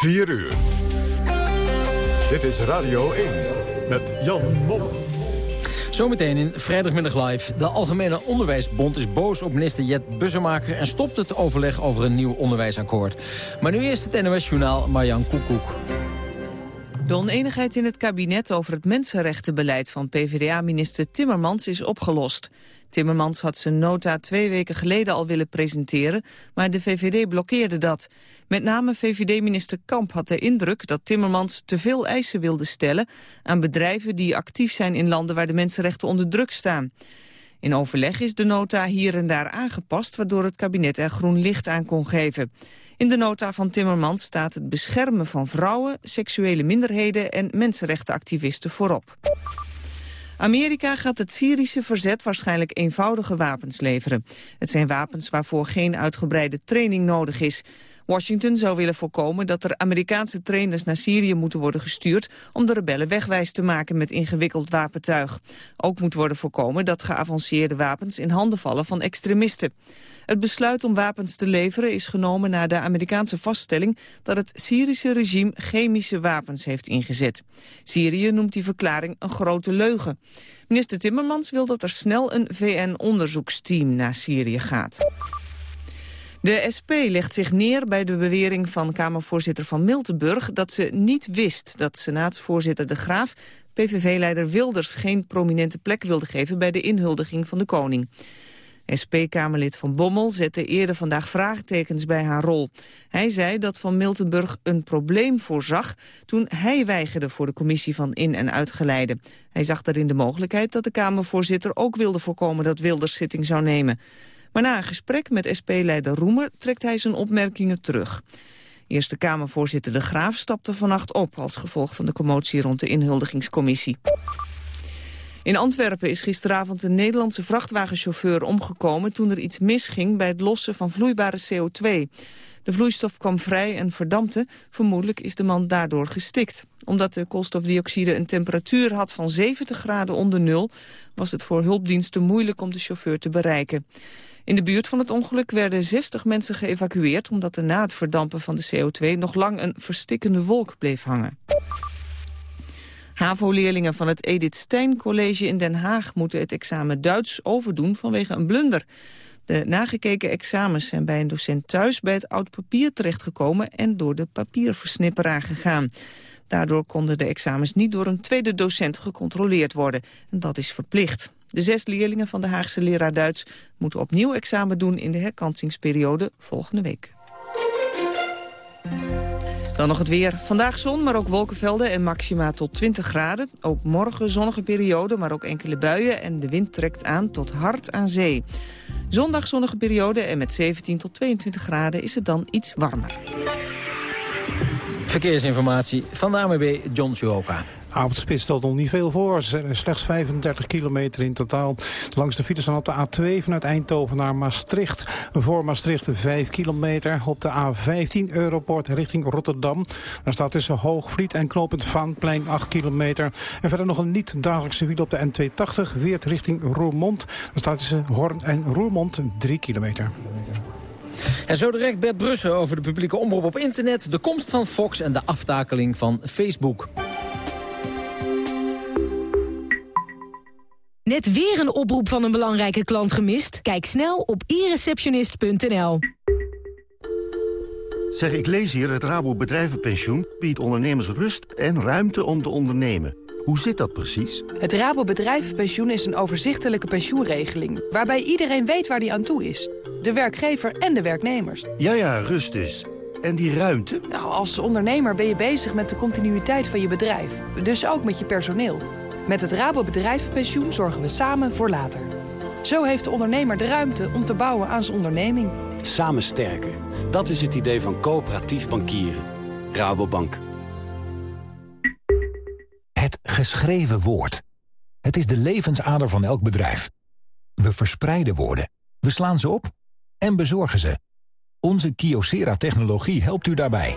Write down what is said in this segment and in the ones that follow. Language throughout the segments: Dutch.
4 uur. Dit is Radio 1 met Jan Mom. Zometeen in Vrijdagmiddag Live. De Algemene Onderwijsbond is boos op minister Jet Bussemaker... en stopt het overleg over een nieuw onderwijsakkoord. Maar nu eerst het NOS-journaal Marjan Koekoek. De oneenigheid in het kabinet over het mensenrechtenbeleid van PvdA-minister Timmermans is opgelost. Timmermans had zijn nota twee weken geleden al willen presenteren, maar de VVD blokkeerde dat. Met name VVD-minister Kamp had de indruk dat Timmermans te veel eisen wilde stellen aan bedrijven die actief zijn in landen waar de mensenrechten onder druk staan. In overleg is de nota hier en daar aangepast, waardoor het kabinet er groen licht aan kon geven. In de nota van Timmermans staat het beschermen van vrouwen, seksuele minderheden en mensenrechtenactivisten voorop. Amerika gaat het Syrische verzet waarschijnlijk eenvoudige wapens leveren. Het zijn wapens waarvoor geen uitgebreide training nodig is. Washington zou willen voorkomen dat er Amerikaanse trainers naar Syrië moeten worden gestuurd om de rebellen wegwijs te maken met ingewikkeld wapentuig. Ook moet worden voorkomen dat geavanceerde wapens in handen vallen van extremisten. Het besluit om wapens te leveren is genomen na de Amerikaanse vaststelling dat het Syrische regime chemische wapens heeft ingezet. Syrië noemt die verklaring een grote leugen. Minister Timmermans wil dat er snel een VN-onderzoeksteam naar Syrië gaat. De SP legt zich neer bij de bewering van Kamervoorzitter van Miltenburg... dat ze niet wist dat senaatsvoorzitter De Graaf PVV-leider Wilders geen prominente plek wilde geven... bij de inhuldiging van de koning. SP-Kamerlid Van Bommel zette eerder vandaag vraagtekens bij haar rol. Hij zei dat Van Miltenburg een probleem voorzag toen hij weigerde voor de commissie van in- en uitgeleide. Hij zag daarin de mogelijkheid dat de Kamervoorzitter ook wilde voorkomen dat Wilders zitting zou nemen. Maar na een gesprek met SP-leider Roemer trekt hij zijn opmerkingen terug. Eerste Kamervoorzitter De Graaf stapte vannacht op... als gevolg van de commotie rond de inhuldigingscommissie. In Antwerpen is gisteravond een Nederlandse vrachtwagenchauffeur omgekomen... toen er iets misging bij het lossen van vloeibare CO2. De vloeistof kwam vrij en verdampte. Vermoedelijk is de man daardoor gestikt. Omdat de koolstofdioxide een temperatuur had van 70 graden onder nul... was het voor hulpdiensten moeilijk om de chauffeur te bereiken. In de buurt van het ongeluk werden 60 mensen geëvacueerd... omdat er na het verdampen van de CO2 nog lang een verstikkende wolk bleef hangen. HAVO-leerlingen van het Edith Stein College in Den Haag... moeten het examen Duits overdoen vanwege een blunder. De nagekeken examens zijn bij een docent thuis bij het oud papier terechtgekomen... en door de papierversnipperaar gegaan. Daardoor konden de examens niet door een tweede docent gecontroleerd worden. En dat is verplicht. De zes leerlingen van de Haagse leraar Duits moeten opnieuw examen doen in de herkansingsperiode volgende week. Dan nog het weer. Vandaag zon, maar ook wolkenvelden en maxima tot 20 graden. Ook morgen zonnige periode, maar ook enkele buien... en de wind trekt aan tot hard aan zee. Zondag zonnige periode en met 17 tot 22 graden is het dan iets warmer. Verkeersinformatie van de AMB John Suhoka. Avondspits stelt nog niet veel voor. Slechts 35 kilometer in totaal. Langs de files staan op de A2 vanuit Eindhoven naar Maastricht. Voor Maastricht 5 kilometer. Op de A15 Europort richting Rotterdam. Daar staat tussen Hoogvliet en Knopend Vaanplein 8 kilometer. En verder nog een niet-dagelijkse wiel op de N280. Weert richting Roermond. Daar staat tussen Horn en Roermond 3 kilometer. En zo direct Bert Brussen over de publieke omroep op internet... de komst van Fox en de aftakeling van Facebook. Net weer een oproep van een belangrijke klant gemist? Kijk snel op ireceptionist.nl. Zeg, ik lees hier, het Rabo Bedrijvenpensioen biedt ondernemers rust en ruimte om te ondernemen. Hoe zit dat precies? Het Rabo Bedrijvenpensioen is een overzichtelijke pensioenregeling... waarbij iedereen weet waar die aan toe is. De werkgever en de werknemers. Ja, ja, rust dus. En die ruimte? Nou, als ondernemer ben je bezig met de continuïteit van je bedrijf. Dus ook met je personeel. Met het Rabo Bedrijvenpensioen zorgen we samen voor later. Zo heeft de ondernemer de ruimte om te bouwen aan zijn onderneming. Samen sterker. Dat is het idee van coöperatief bankieren. Rabobank. Het geschreven woord. Het is de levensader van elk bedrijf. We verspreiden woorden. We slaan ze op en bezorgen ze. Onze Kyocera-technologie helpt u daarbij.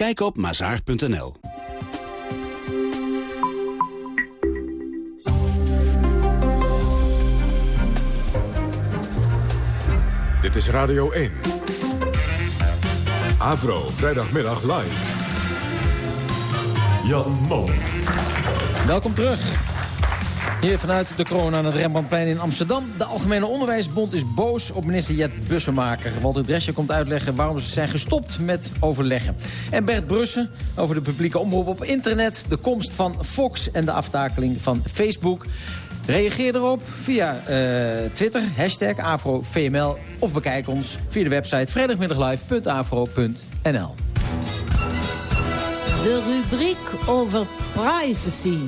Kijk op mazaar.nl. Dit is Radio 1. Avro, vrijdagmiddag live. Jan Mom. Welkom terug. Hier vanuit de kroon aan het Rembrandtplein in Amsterdam. De Algemene Onderwijsbond is boos op minister Jet Bussemaker. Walter Dresje komt uitleggen waarom ze zijn gestopt met overleggen. En Bert Brussen over de publieke omroep op internet... de komst van Fox en de aftakeling van Facebook. Reageer erop via uh, Twitter, hashtag AfroVML... of bekijk ons via de website vrijdagmiddaglive.afro.nl. De rubriek over privacy.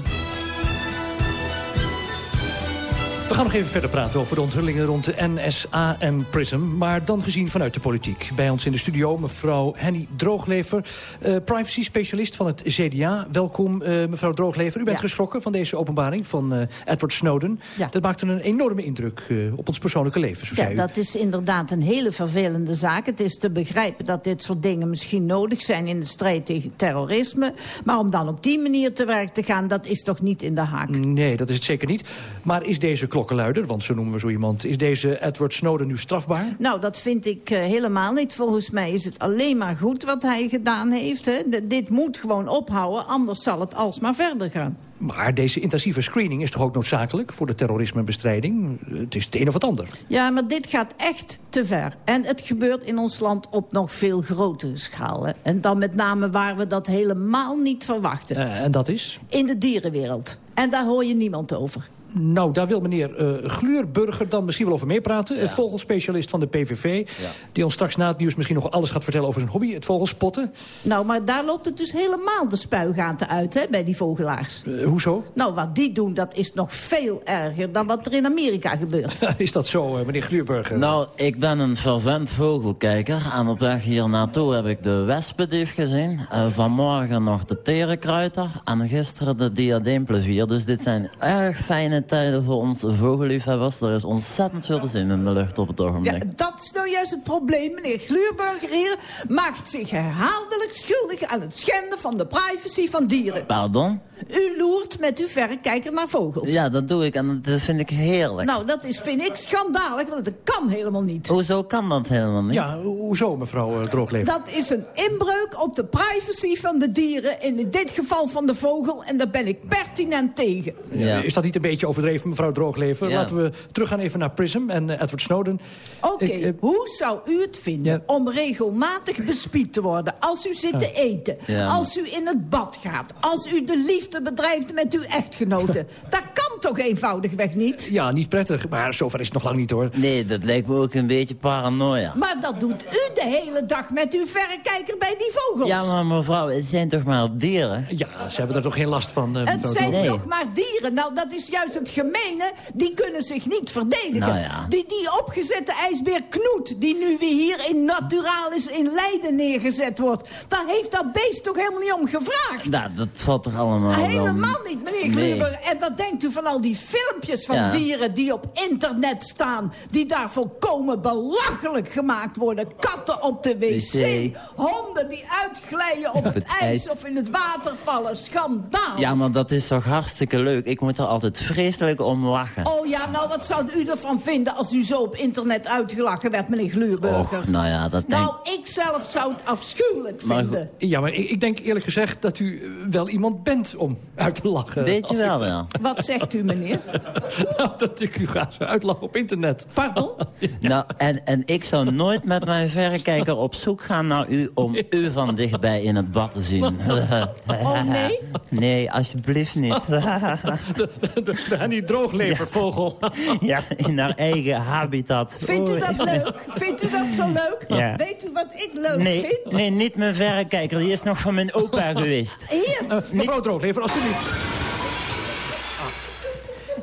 We gaan nog even verder praten over de onthullingen rond de NSA en PRISM. Maar dan gezien vanuit de politiek. Bij ons in de studio mevrouw Henny Drooglever. Uh, privacy-specialist van het CDA. Welkom uh, mevrouw Drooglever. U bent ja. geschrokken van deze openbaring van uh, Edward Snowden. Ja. Dat maakte een enorme indruk op ons persoonlijke leven, zo ja, zei u. dat is inderdaad een hele vervelende zaak. Het is te begrijpen dat dit soort dingen misschien nodig zijn... in de strijd tegen terrorisme. Maar om dan op die manier te werk te gaan, dat is toch niet in de haak? Nee, dat is het zeker niet. Maar is deze klok klokkenluider, want zo noemen we zo iemand... is deze Edward Snowden nu strafbaar? Nou, dat vind ik uh, helemaal niet. Volgens mij is het alleen maar goed wat hij gedaan heeft. Hè. De, dit moet gewoon ophouden, anders zal het alsmaar verder gaan. Maar deze intensieve screening is toch ook noodzakelijk... voor de terrorismebestrijding? Het is het een of het ander. Ja, maar dit gaat echt te ver. En het gebeurt in ons land op nog veel grotere schaal. Hè. En dan met name waar we dat helemaal niet verwachten. Uh, en dat is? In de dierenwereld. En daar hoor je niemand over. Nou, daar wil meneer uh, Gluurburger dan misschien wel over meepraten. Ja. Vogelspecialist van de PVV. Ja. Die ons straks na het nieuws misschien nog alles gaat vertellen over zijn hobby. Het vogelspotten. Nou, maar daar loopt het dus helemaal de spuigaten uit, hè, bij die vogelaars. Uh, hoezo? Nou, wat die doen, dat is nog veel erger dan wat er in Amerika gebeurt. is dat zo, uh, meneer Gluurburger? Nou, ik ben een fervent vogelkijker. En op weg hier naartoe heb ik de wespendief gezien. vanmorgen nog de terenkruiter. En gisteren de diadeemplevier. Dus dit zijn erg fijne tijden voor ons vogelliefhebbers. Er is ontzettend veel te zien in de lucht op het ogenblik. Ja, dat is nou juist het probleem. Meneer Gluurburger hier maakt zich herhaaldelijk schuldig aan het schenden van de privacy van dieren. Pardon? U loert met uw verrekijker naar vogels. Ja, dat doe ik en dat vind ik heerlijk. Nou, dat is, vind ik schandalig, want dat kan helemaal niet. Hoezo kan dat helemaal niet? Ja, hoezo, mevrouw uh, Droogleven? Dat is een inbreuk op de privacy van de dieren, in dit geval van de vogel, en daar ben ik pertinent tegen. Ja. Is dat niet een beetje overdreven, mevrouw Droogleven? Ja. Laten we teruggaan even naar PRISM en uh, Edward Snowden. Oké, okay, uh, hoe zou u het vinden ja. om regelmatig bespied te worden als u zit te eten, als u in het bad gaat, als u de liefde bedrijft met uw echtgenoten? dat kan toch eenvoudigweg niet? Ja, niet prettig, maar zover is het nog lang niet hoor. Nee, dat lijkt me ook een beetje paranoia. Maar dat doet u de hele dag met uw verrekijker bij die vogels. Ja, maar mevrouw, het zijn toch maar dieren? Ja, ze hebben er toch geen last van, uh, Het zijn nee. toch maar dieren? Nou, dat is juist het gemene. Die kunnen zich niet verdedigen. Nou ja. die, die opgezette ijsbeer Knoet, die nu weer hier in Naturalis in Leiden neergezet wordt. Daar heeft dat beest toch helemaal niet om gevraagd? Nou, dat valt toch allemaal Helemaal niet, meneer Gluber. Nee. En wat denkt u van al die filmpjes van ja. dieren die op internet staan... die daar volkomen belachelijk gemaakt worden? Katten op de wc, honden die uitglijden op het, het ijs, of in het water vallen. Schandaal. Ja, maar dat is toch hartstikke leuk. Ik moet er altijd vreselijk om lachen. Oh ja, nou wat zou u ervan vinden als u zo op internet uitgelachen werd, meneer Gluurburger? Och, nou ja, dat denk... Nou, ik zelf zou het afschuwelijk maar, vinden. Ja, maar ik, ik, denk eerlijk gezegd dat u wel iemand bent om uit te lachen. Weet je wel. Wat zegt u? meneer? nou, dat ik u graag zou uitlachen op internet. Pardon? Nou, en, en ik zou nooit met mijn verrekijker op zoek gaan naar u... om u van dichtbij in het bad te zien. Oh, nee? Nee, alsjeblieft niet. de, de, de, die drooglevervogel. ja, in haar eigen habitat. Vindt u dat leuk? Vindt u dat zo leuk? Ja. Weet u wat ik leuk nee, vind? Nee, niet mijn verrekijker. Die is nog van mijn opa geweest. Hier. Uh, mevrouw Drooglever, alsjeblieft.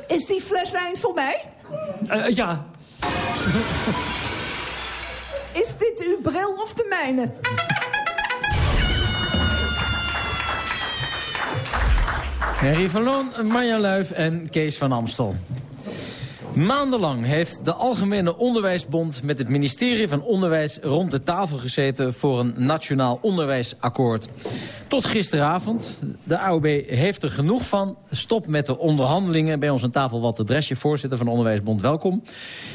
Is die fles wijn voor mij? Uh, ja. Is dit uw bril of de mijne? Henry van Loon, Marja Luif en Kees van Amstel. Maandenlang heeft de Algemene Onderwijsbond met het ministerie van Onderwijs rond de tafel gezeten voor een nationaal onderwijsakkoord. Tot gisteravond. De AOB heeft er genoeg van. Stop met de onderhandelingen. Bij ons aan tafel Walter Dresje, voorzitter van de Onderwijsbond. Welkom.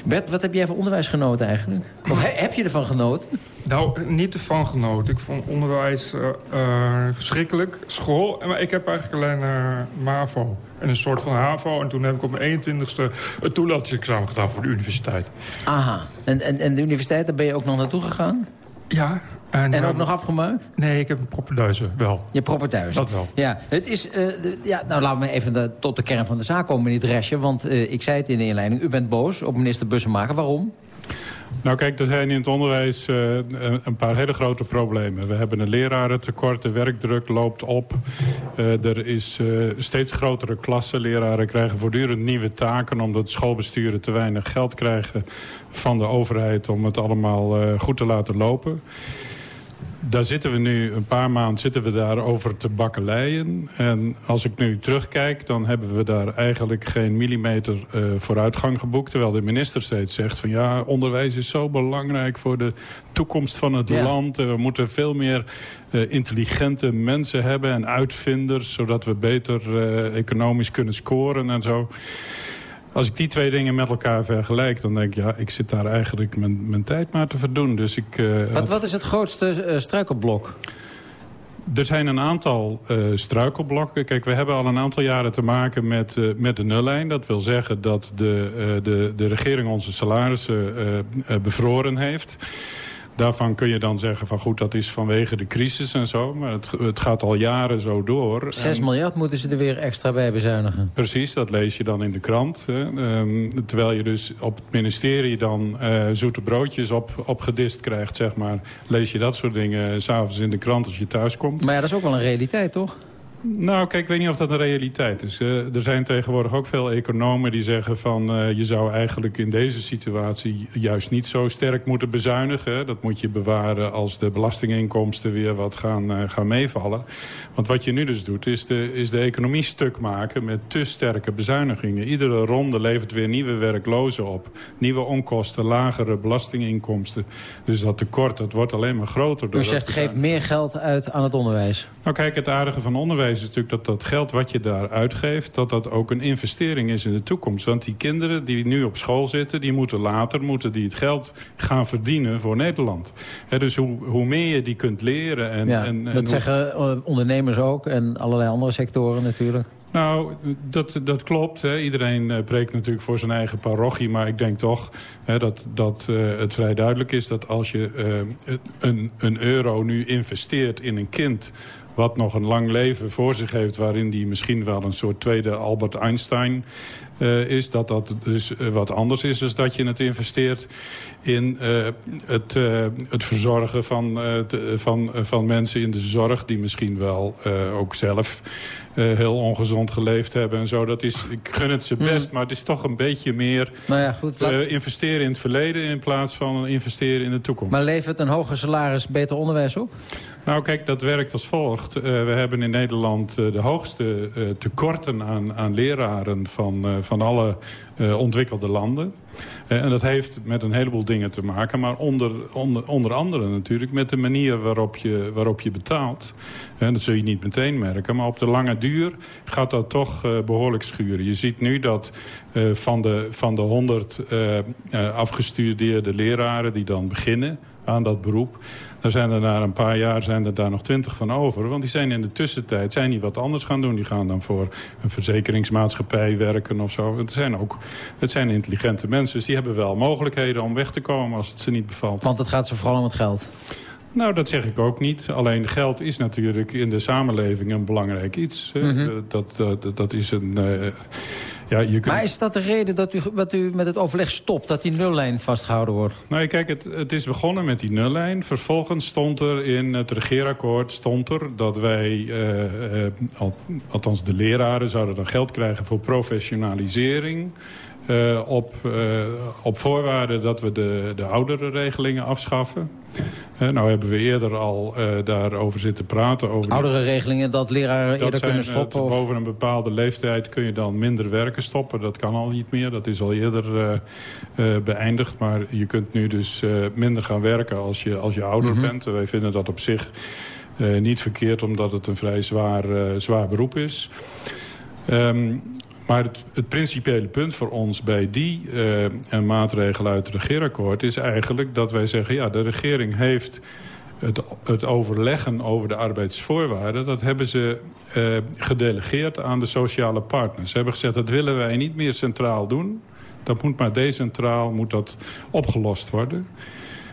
Bert, wat heb jij voor onderwijs genoten eigenlijk? Of he, heb je ervan genoten? Nou, niet ervan genoten. Ik vond onderwijs uh, uh, verschrikkelijk. School. Maar ik heb eigenlijk alleen uh, MAVO. En een soort van HAVO. En toen heb ik op mijn 21ste het toelatingsexamen gedaan voor de universiteit. Aha. En, en, en de universiteit, daar ben je ook nog naartoe gegaan? Ja. En, en ook nog afgemaakt? Nee, ik heb een propperdeuzen, wel. Je propperdeuzen? Dat wel. Ja, het is, uh, ja, nou laten we even de, tot de kern van de zaak komen, meneer Dresje. Want uh, ik zei het in de inleiding, u bent boos op minister Bussemaker. Waarom? Nou kijk, er zijn in het onderwijs uh, een paar hele grote problemen. We hebben een lerarentekort, de werkdruk loopt op. Uh, er is uh, steeds grotere klassen. Leraren krijgen voortdurend nieuwe taken... omdat schoolbesturen te weinig geld krijgen van de overheid... om het allemaal goed te laten lopen daar zitten we nu een paar maanden zitten we daar over te bakkeleien. En als ik nu terugkijk, dan hebben we daar eigenlijk geen millimeter uh, vooruitgang geboekt. Terwijl de minister steeds zegt van ja, onderwijs is zo belangrijk voor de toekomst van het ja. land. We moeten veel meer uh, intelligente mensen hebben en uitvinders... zodat we beter uh, economisch kunnen scoren en zo. Als ik die twee dingen met elkaar vergelijk, dan denk ik... ja, ik zit daar eigenlijk mijn, mijn tijd maar te verdoen. Dus ik, uh, wat, wat is het grootste uh, struikelblok? Er zijn een aantal uh, struikelblokken. Kijk, we hebben al een aantal jaren te maken met, uh, met de nullijn. Dat wil zeggen dat de, uh, de, de regering onze salarissen bevroren heeft. Daarvan kun je dan zeggen van goed, dat is vanwege de crisis en zo. Maar het, het gaat al jaren zo door. 6 miljard moeten ze er weer extra bij bezuinigen. Precies, dat lees je dan in de krant. Hè. Um, terwijl je dus op het ministerie dan uh, zoete broodjes op, opgedist krijgt, zeg maar. Lees je dat soort dingen s'avonds in de krant als je thuis komt. Maar ja, dat is ook wel een realiteit, toch? Nou, kijk, ik weet niet of dat een realiteit is. Uh, er zijn tegenwoordig ook veel economen die zeggen van... Uh, je zou eigenlijk in deze situatie juist niet zo sterk moeten bezuinigen. Dat moet je bewaren als de belastinginkomsten weer wat gaan, uh, gaan meevallen. Want wat je nu dus doet, is de, is de economie stuk maken met te sterke bezuinigingen. Iedere ronde levert weer nieuwe werklozen op. Nieuwe onkosten, lagere belastinginkomsten. Dus dat tekort, dat wordt alleen maar groter. U zegt, geef meer geld uit aan het onderwijs. Nou kijk, het aardige van onderwijs is natuurlijk dat dat geld wat je daar uitgeeft... dat dat ook een investering is in de toekomst. Want die kinderen die nu op school zitten... die moeten later moeten die het geld gaan verdienen voor Nederland. He, dus hoe, hoe meer je die kunt leren... En, ja, en, en dat hoe... zeggen ondernemers ook en allerlei andere sectoren natuurlijk. Nou, dat, dat klopt. Hè. Iedereen uh, preekt natuurlijk voor zijn eigen parochie. Maar ik denk toch hè, dat, dat uh, het vrij duidelijk is... dat als je uh, een, een euro nu investeert in een kind wat nog een lang leven voor zich heeft... waarin die misschien wel een soort tweede Albert Einstein uh, is... dat dat dus uh, wat anders is dan dat je het investeert in uh, het, het verzorgen van, te, van, van mensen in de zorg... die misschien wel ook zelf heel ongezond geleefd hebben en zo. Dat is, ik gun het ze best, maar het is toch een beetje meer... Nou ja, goed, laat... investeren in het verleden in plaats van investeren in de toekomst. Maar levert een hoger salaris beter onderwijs op? Nou kijk, dat werkt als volgt. We hebben in Nederland de hoogste tekorten aan, aan leraren van, van alle ontwikkelde landen. en dat heeft met een heleboel dingen te maken. Maar onder, onder, onder andere natuurlijk met de manier waarop je, waarop je betaalt. En dat zul je niet meteen merken. Maar op de lange duur gaat dat toch behoorlijk schuren. Je ziet nu dat van, de, van de 100 afgestudeerde leraren die dan beginnen aan dat beroep. Er zijn er na een paar jaar zijn er daar nog twintig van over. Want die zijn in de tussentijd zijn die wat anders gaan doen. Die gaan dan voor een verzekeringsmaatschappij werken of zo. Het zijn ook het zijn intelligente mensen. Dus die hebben wel mogelijkheden om weg te komen als het ze niet bevalt. Want het gaat ze vooral om het geld. Nou, dat zeg ik ook niet. Alleen geld is natuurlijk in de samenleving een belangrijk iets. Mhm. dat, dat, dat is een... Uh, ja, je kunt... Maar is dat de reden dat u, u met het overleg stopt... dat die nullijn vastgehouden wordt? Nou, kijk, het, het is begonnen met die nullijn. Vervolgens stond er in het regeerakkoord stond er dat wij... Uh, uh, althans de leraren zouden dan geld krijgen voor professionalisering... Uh, op, uh, op voorwaarde dat we de, de oudere regelingen afschaffen. Uh, nou hebben we eerder al daarover zitten praten. Over oudere regelingen, dat leraren dat eerder zijn, kunnen stoppen? Of... Boven een bepaalde leeftijd kun je dan minder werken stoppen. Dat kan al niet meer, dat is al eerder beëindigd. Maar je kunt nu dus minder gaan werken als je, als je ouder mm -hmm. bent. wij vinden dat op zich niet verkeerd, omdat het een vrij zwaar, zwaar beroep is. Um, maar het, principiële punt voor ons bij die uh, maatregel uit het regeerakkoord... is eigenlijk dat wij zeggen, ja, de regering heeft het, het overleggen over de arbeidsvoorwaarden... dat hebben ze uh, gedelegeerd aan de sociale partners. Ze hebben gezegd, dat willen wij niet meer centraal doen. Dat moet maar decentraal moet dat opgelost worden.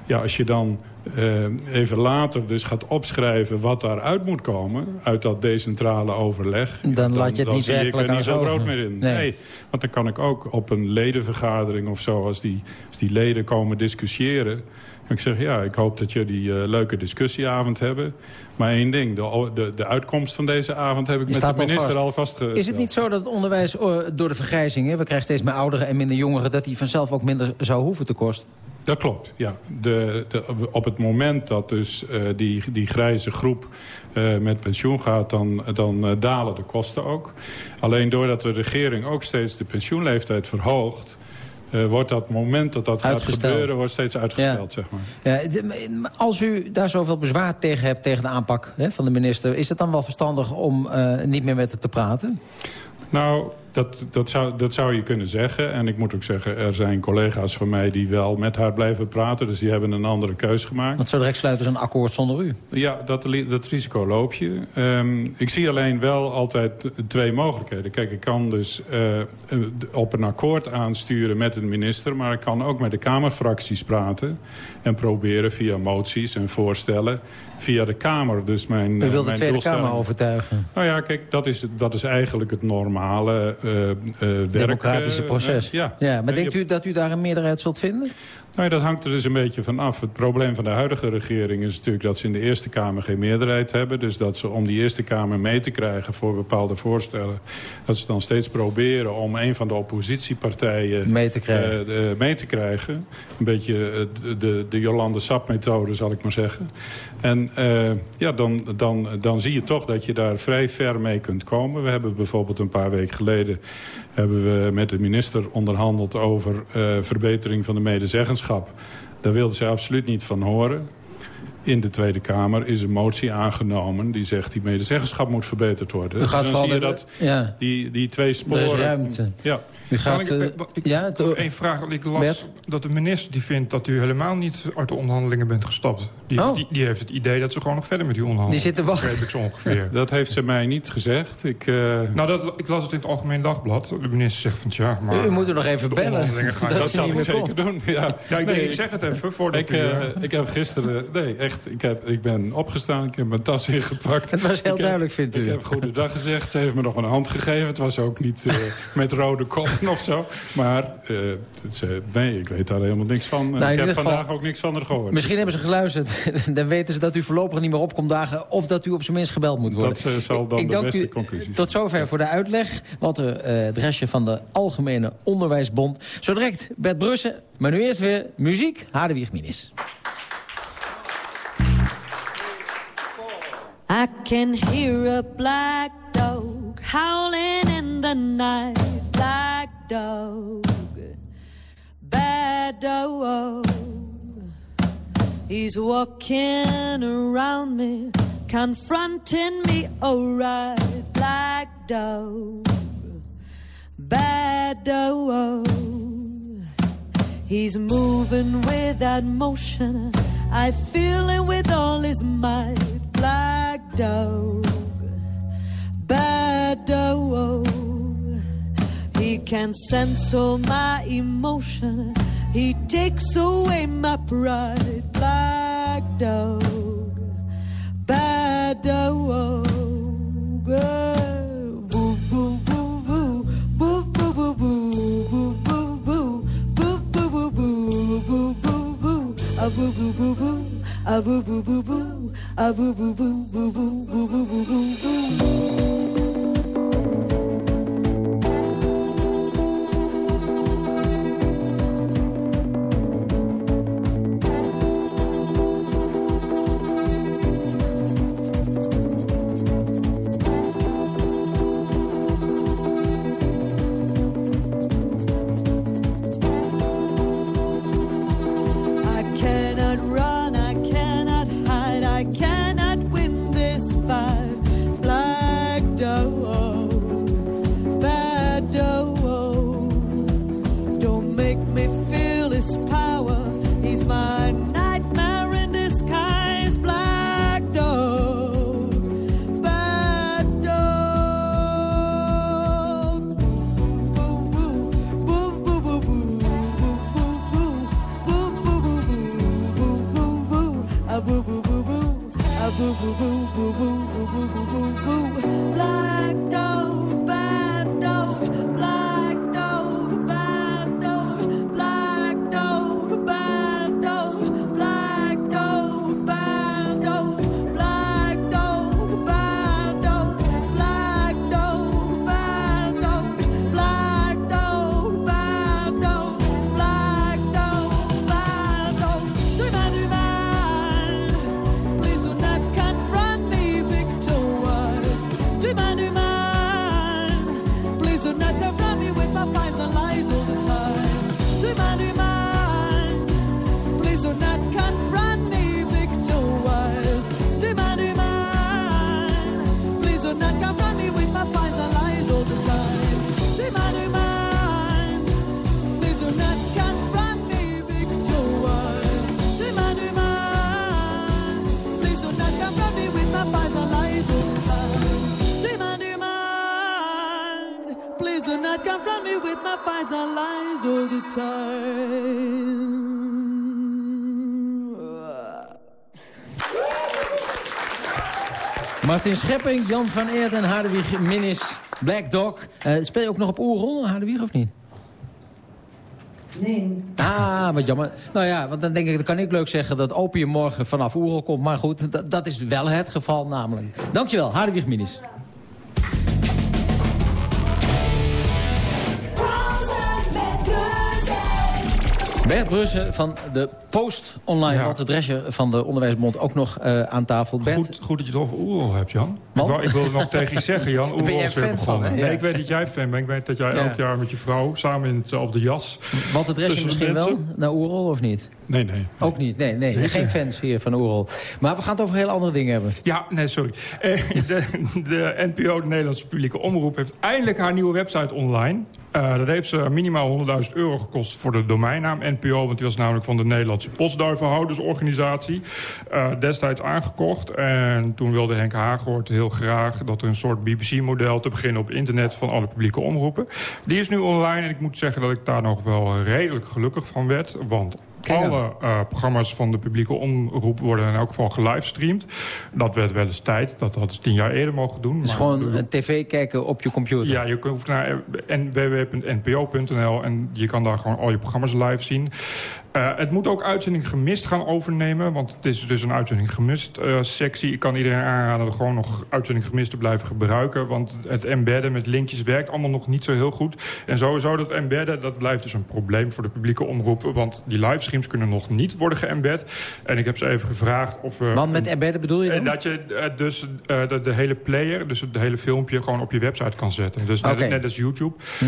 Ja, als je dan uh, even later dus gaat opschrijven wat daaruit moet komen... uit dat decentrale overleg... Dan, dan laat je het dan niet zie ik er niet zo brood meer in. Nee. Nee. want dan kan ik ook op een ledenvergadering of zo... als die, als die leden komen discussiëren... ik zeg, ja, ik hoop dat jullie uh, leuke discussieavond hebben. Maar één ding, de, de, de uitkomst van deze avond heb ik met de al minister vast. al vastgesteld. Is het niet zo dat het onderwijs eh, door de vergrijzing... Hè, we krijgen steeds meer ouderen en minder jongeren... dat die vanzelf ook minder zou hoeven te kosten? Dat klopt, ja. De, de, op het moment dat dus uh, die, die grijze groep uh, met pensioen gaat... dan, dan uh, dalen de kosten ook. Alleen doordat de regering ook steeds de pensioenleeftijd verhoogt... wordt dat moment dat dat gaat gebeuren wordt steeds uitgesteld, ja. zeg maar. Ja, als u daar zoveel bezwaar tegen hebt tegen de aanpak hè, van de minister... is het dan wel verstandig om niet meer met het te praten? Nou, dat, dat, zou, dat zou je kunnen zeggen. En ik moet ook zeggen, er zijn collega's van mij die wel met haar blijven praten. Dus die hebben een andere keus gemaakt. Want zo direct sluiten ze een akkoord zonder u. Ja, dat, dat risico loop je. Um, ik zie alleen wel altijd twee mogelijkheden. Kijk, ik kan dus uh, op een akkoord aansturen met een minister... maar ik kan ook met de Kamerfracties praten... en proberen via moties en voorstellen via de Kamer. Dus mijn, U wilt de Tweede Kamer overtuigen? Nou ja, kijk, dat is, dat is eigenlijk het normale werk. Democratische proces. Uh, ja. ja. Maar denkt u dat u daar een meerderheid zult vinden? Nou, dat hangt er dus een beetje van af. Het probleem van de huidige regering is natuurlijk dat ze in de Eerste Kamer geen meerderheid hebben. Dus dat ze om die Eerste Kamer mee te krijgen voor bepaalde voorstellen... dat ze dan steeds proberen om een van de oppositiepartijen mee te krijgen. Uh, mee te krijgen. Een beetje uh, de, de Jolande Sap-methode, zal ik maar zeggen. En ja, dan, dan, dan zie je toch dat je daar vrij ver mee kunt komen. We hebben bijvoorbeeld een paar weken geleden hebben we met de minister onderhandeld over verbetering van de medezeggenschap. Daar wilde zij absoluut niet van horen. In de Tweede Kamer is een motie aangenomen die zegt die medezeggenschap moet verbeterd worden. U gaat dus dan zie je dat ja. die, die twee sporen... Er is ruimte. Ja. U gaat, ik, ik, ja, Eén vraag, ik las Bert? dat de minister die vindt dat u helemaal niet uit de onderhandelingen bent gestapt. Die, oh. die, die, heeft het idee dat ze gewoon nog verder met u onderhandelen. Die zitten wachten. Zo ongeveer. dat heeft ze mij niet gezegd. Ik, uh... Nou, dat, ik las het in het Algemeen Dagblad. De minister zegt van tja, maar... U moet er nog even bellen. Gaan dat, dat zal ik zeker doen, ja. ja ik, nee, denk, ik zeg het even voordat ik, u... Uh, ik heb gisteren... Nee, echt. Ik, heb, ik ben opgestaan. Ik heb mijn tas ingepakt. Het was heel ik duidelijk, heb, vindt u. Ik heb goedendag gezegd. Ze heeft me nog een hand gegeven. Het was ook niet uh, met rode of zo. Maar uh, het, nee, ik weet daar helemaal niks van. Nou, ik heb geval, vandaag ook niks van haar gehoord. Misschien hebben ze geluisterd. dan weten ze dat u voorlopig niet meer opkomt dagen... of dat u op zijn minst gebeld moet worden. Dat uh, zal dan ik de beste u, conclusie zijn. Tot zover voor de uitleg. Wat de uh, restje van de Algemene Onderwijsbond. Zo direct Bert Brussen. Maar nu eerst weer muziek. Hadewieg Minis. I can hear a black dog howling in the night. Dog, bad dog. He's walking around me, confronting me. Alright, black dog, bad dog. He's moving with that motion I feel him with all his might. Black dog, bad dog. He can sense all my emotion. He takes away my pride. Black dog, bad dog. Boo, a boo, boo, boo, boo, a boo, boo, boo, boo, boo, boo, boo, boo, boo, boo, boo. woo woo woo woo woo woo woo woo. Fines and lies all the time. Martin Schepping, Jan van Eert en Hadewig Minnis, Black Dog. Eh, speel je ook nog op oerrol, Hadewig, of niet? Nee. Ah, wat jammer. Nou ja, want dan denk ik, dan kan ik leuk zeggen dat opium morgen vanaf Oerol komt. Maar goed, dat, is wel het geval namelijk. Dankjewel, Hadewig Minis. Bert Brussen van de Post Online. Ja. Restje van de Onderwijsbond ook nog eh, aan tafel. Bert, Goed, goed dat je het over Oerol hebt, Jan. Ik, wou, ik wilde nog tegen je zeggen, Jan. Ben Oerol jij is weer fan van, begonnen. Ja. Nee, ik weet dat jij fan bent. Ik weet dat jij Ja. elk jaar met je vrouw samen in hetzelfde jas... want het restje tussen de misschien wel mensen- naar Oerol of niet? Nee, nee. Ook niet, nee, nee. Geen fans hier van Oerol. Maar we gaan het over heel andere dingen hebben. Ja, nee, sorry. Eh, De, de NPO, de Nederlandse publieke omroep... heeft eindelijk haar nieuwe website online. Eh, dat heeft ze minimaal 100.000 euro gekost voor de domeinnaam NPO... want die was namelijk van de Nederlandse Postduivenhoudersorganisatie... eh, destijds aangekocht. En toen wilde Henk Haaghoort heel graag... dat er een soort BBC-model te beginnen op internet... van alle publieke omroepen. Die is nu online en ik moet zeggen dat ik daar nog wel redelijk gelukkig van werd. Want. Alle eh, programma's van de publieke omroep worden in elk geval gelivestreamd. Dat werd wel eens tijd. Dat hadden ze tien jaar eerder mogen doen. Het is gewoon eh, tv kijken op je computer. ja, je hoeft naar www.npo.nl en je kan daar gewoon al je programma's live zien. Eh, het moet ook uitzending gemist gaan overnemen. Want het is dus een uitzending gemist eh, sectie. Ik kan iedereen aanraden om gewoon nog uitzending gemist te blijven gebruiken. Want het embedden met linkjes werkt allemaal nog niet zo heel goed. En sowieso dat embedden, dat blijft dus een probleem voor de publieke omroepen. Want die livestreams kunnen nog niet worden geëmbed. En ik heb ze even gevraagd of... we Want met embedden bedoel je dan? en dat je eh, dus eh, de, de hele player, dus het hele filmpje... gewoon op je website kan zetten. Dus net als YouTube. Hm.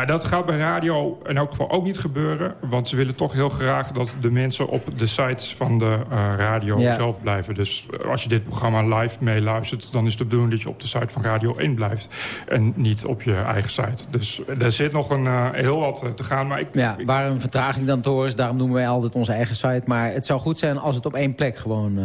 Uh, dat gaat bij radio in elk geval ook niet gebeuren. Want ze willen toch heel graag dat de mensen op de sites van de uh, radio Ja. zelf blijven. Dus uh, als je dit programma live meeluistert... dan is het de bedoeling dat je op de site van Radio 1 blijft. En niet op je eigen site. Dus er zit nog een, uh, heel wat te gaan. Maar ik, Ja, waar een vertraging dan horen is, daarom noemen wij altijd onze eigen site. Maar het zou goed zijn als het op één plek gewoon eh,